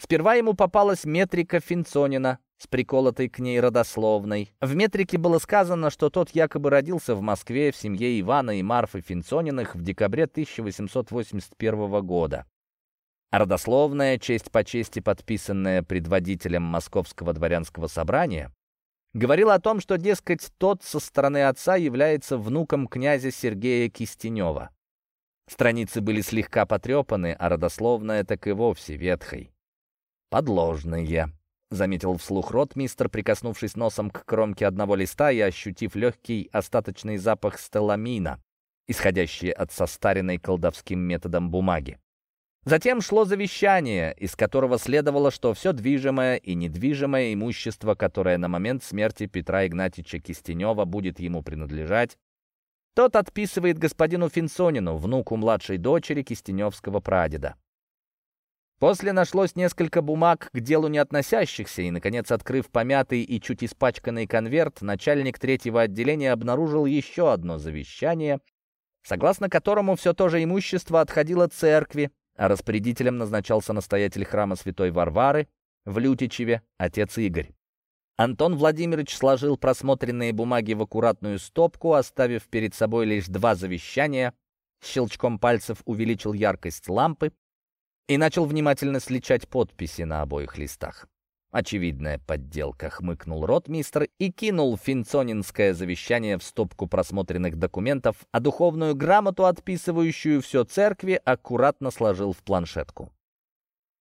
Сперва ему попалась метрика Финцонина с приколотой к ней родословной. В метрике было сказано, что тот якобы родился в Москве в семье Ивана и Марфы Финцониных в декабре 1881 года. Родословная, честь по чести подписанная предводителем Московского дворянского собрания, Говорил о том, что, дескать, тот со стороны отца является внуком князя Сергея Кистенева. Страницы были слегка потрепаны, а родословная так и вовсе ветхой. «Подложные», — заметил вслух ротмистр, прикоснувшись носом к кромке одного листа и ощутив легкий остаточный запах стеламина, исходящий от состаренной колдовским методом бумаги. Затем шло завещание, из которого следовало, что все движимое и недвижимое имущество, которое на момент смерти Петра Игнатьевича Кистенева будет ему принадлежать, тот отписывает господину Финсонину, внуку младшей дочери Кистеневского прадеда. После нашлось несколько бумаг к делу не относящихся, и, наконец, открыв помятый и чуть испачканный конверт, начальник третьего отделения обнаружил еще одно завещание, согласно которому все то же имущество отходило церкви, а распорядителем назначался настоятель храма святой Варвары в Лютичеве, отец Игорь. Антон Владимирович сложил просмотренные бумаги в аккуратную стопку, оставив перед собой лишь два завещания, щелчком пальцев увеличил яркость лампы и начал внимательно сличать подписи на обоих листах. Очевидная подделка, хмыкнул ротмистр и кинул финцонинское завещание в стопку просмотренных документов, а духовную грамоту, отписывающую все церкви, аккуратно сложил в планшетку.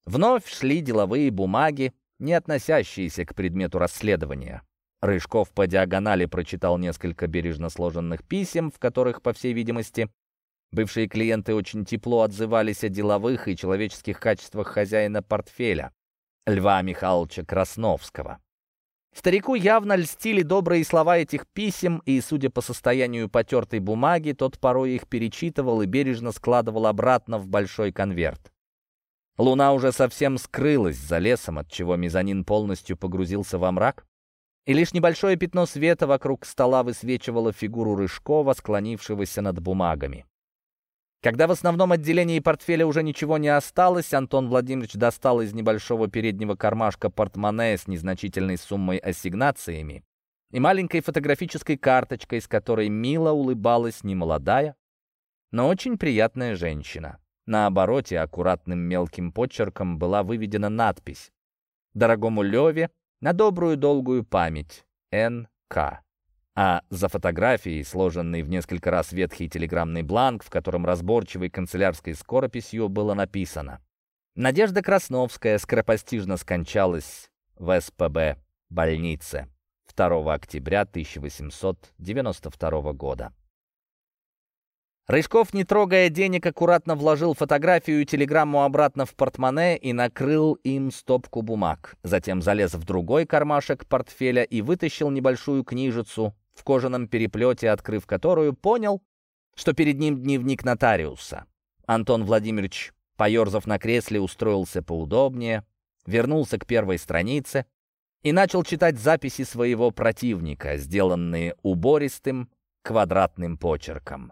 Вновь шли деловые бумаги, не относящиеся к предмету расследования. Рыжков по диагонали прочитал несколько бережно сложенных писем, в которых, по всей видимости, бывшие клиенты очень тепло отзывались о деловых и человеческих качествах хозяина портфеля, Льва Михайловича Красновского. Старику явно льстили добрые слова этих писем, и, судя по состоянию потертой бумаги, тот порой их перечитывал и бережно складывал обратно в большой конверт. Луна уже совсем скрылась за лесом, отчего мезонин полностью погрузился во мрак, и лишь небольшое пятно света вокруг стола высвечивало фигуру Рыжкова, склонившегося над бумагами. Когда в основном отделении портфеля уже ничего не осталось, Антон Владимирович достал из небольшого переднего кармашка портмоне с незначительной суммой ассигнациями и маленькой фотографической карточкой, с которой мило улыбалась немолодая, но очень приятная женщина. На обороте аккуратным мелким почерком была выведена надпись «Дорогому Леве на добрую долгую память Н.К.» а за фотографией, сложенный в несколько раз ветхий телеграммный бланк, в котором разборчивой канцелярской скорописью было написано «Надежда Красновская скоропостижно скончалась в СПБ больнице 2 октября 1892 года». Рыжков, не трогая денег, аккуратно вложил фотографию и телеграмму обратно в портмоне и накрыл им стопку бумаг. Затем залез в другой кармашек портфеля и вытащил небольшую книжицу, в кожаном переплете, открыв которую, понял, что перед ним дневник нотариуса. Антон Владимирович, поерзав на кресле, устроился поудобнее, вернулся к первой странице и начал читать записи своего противника, сделанные убористым квадратным почерком.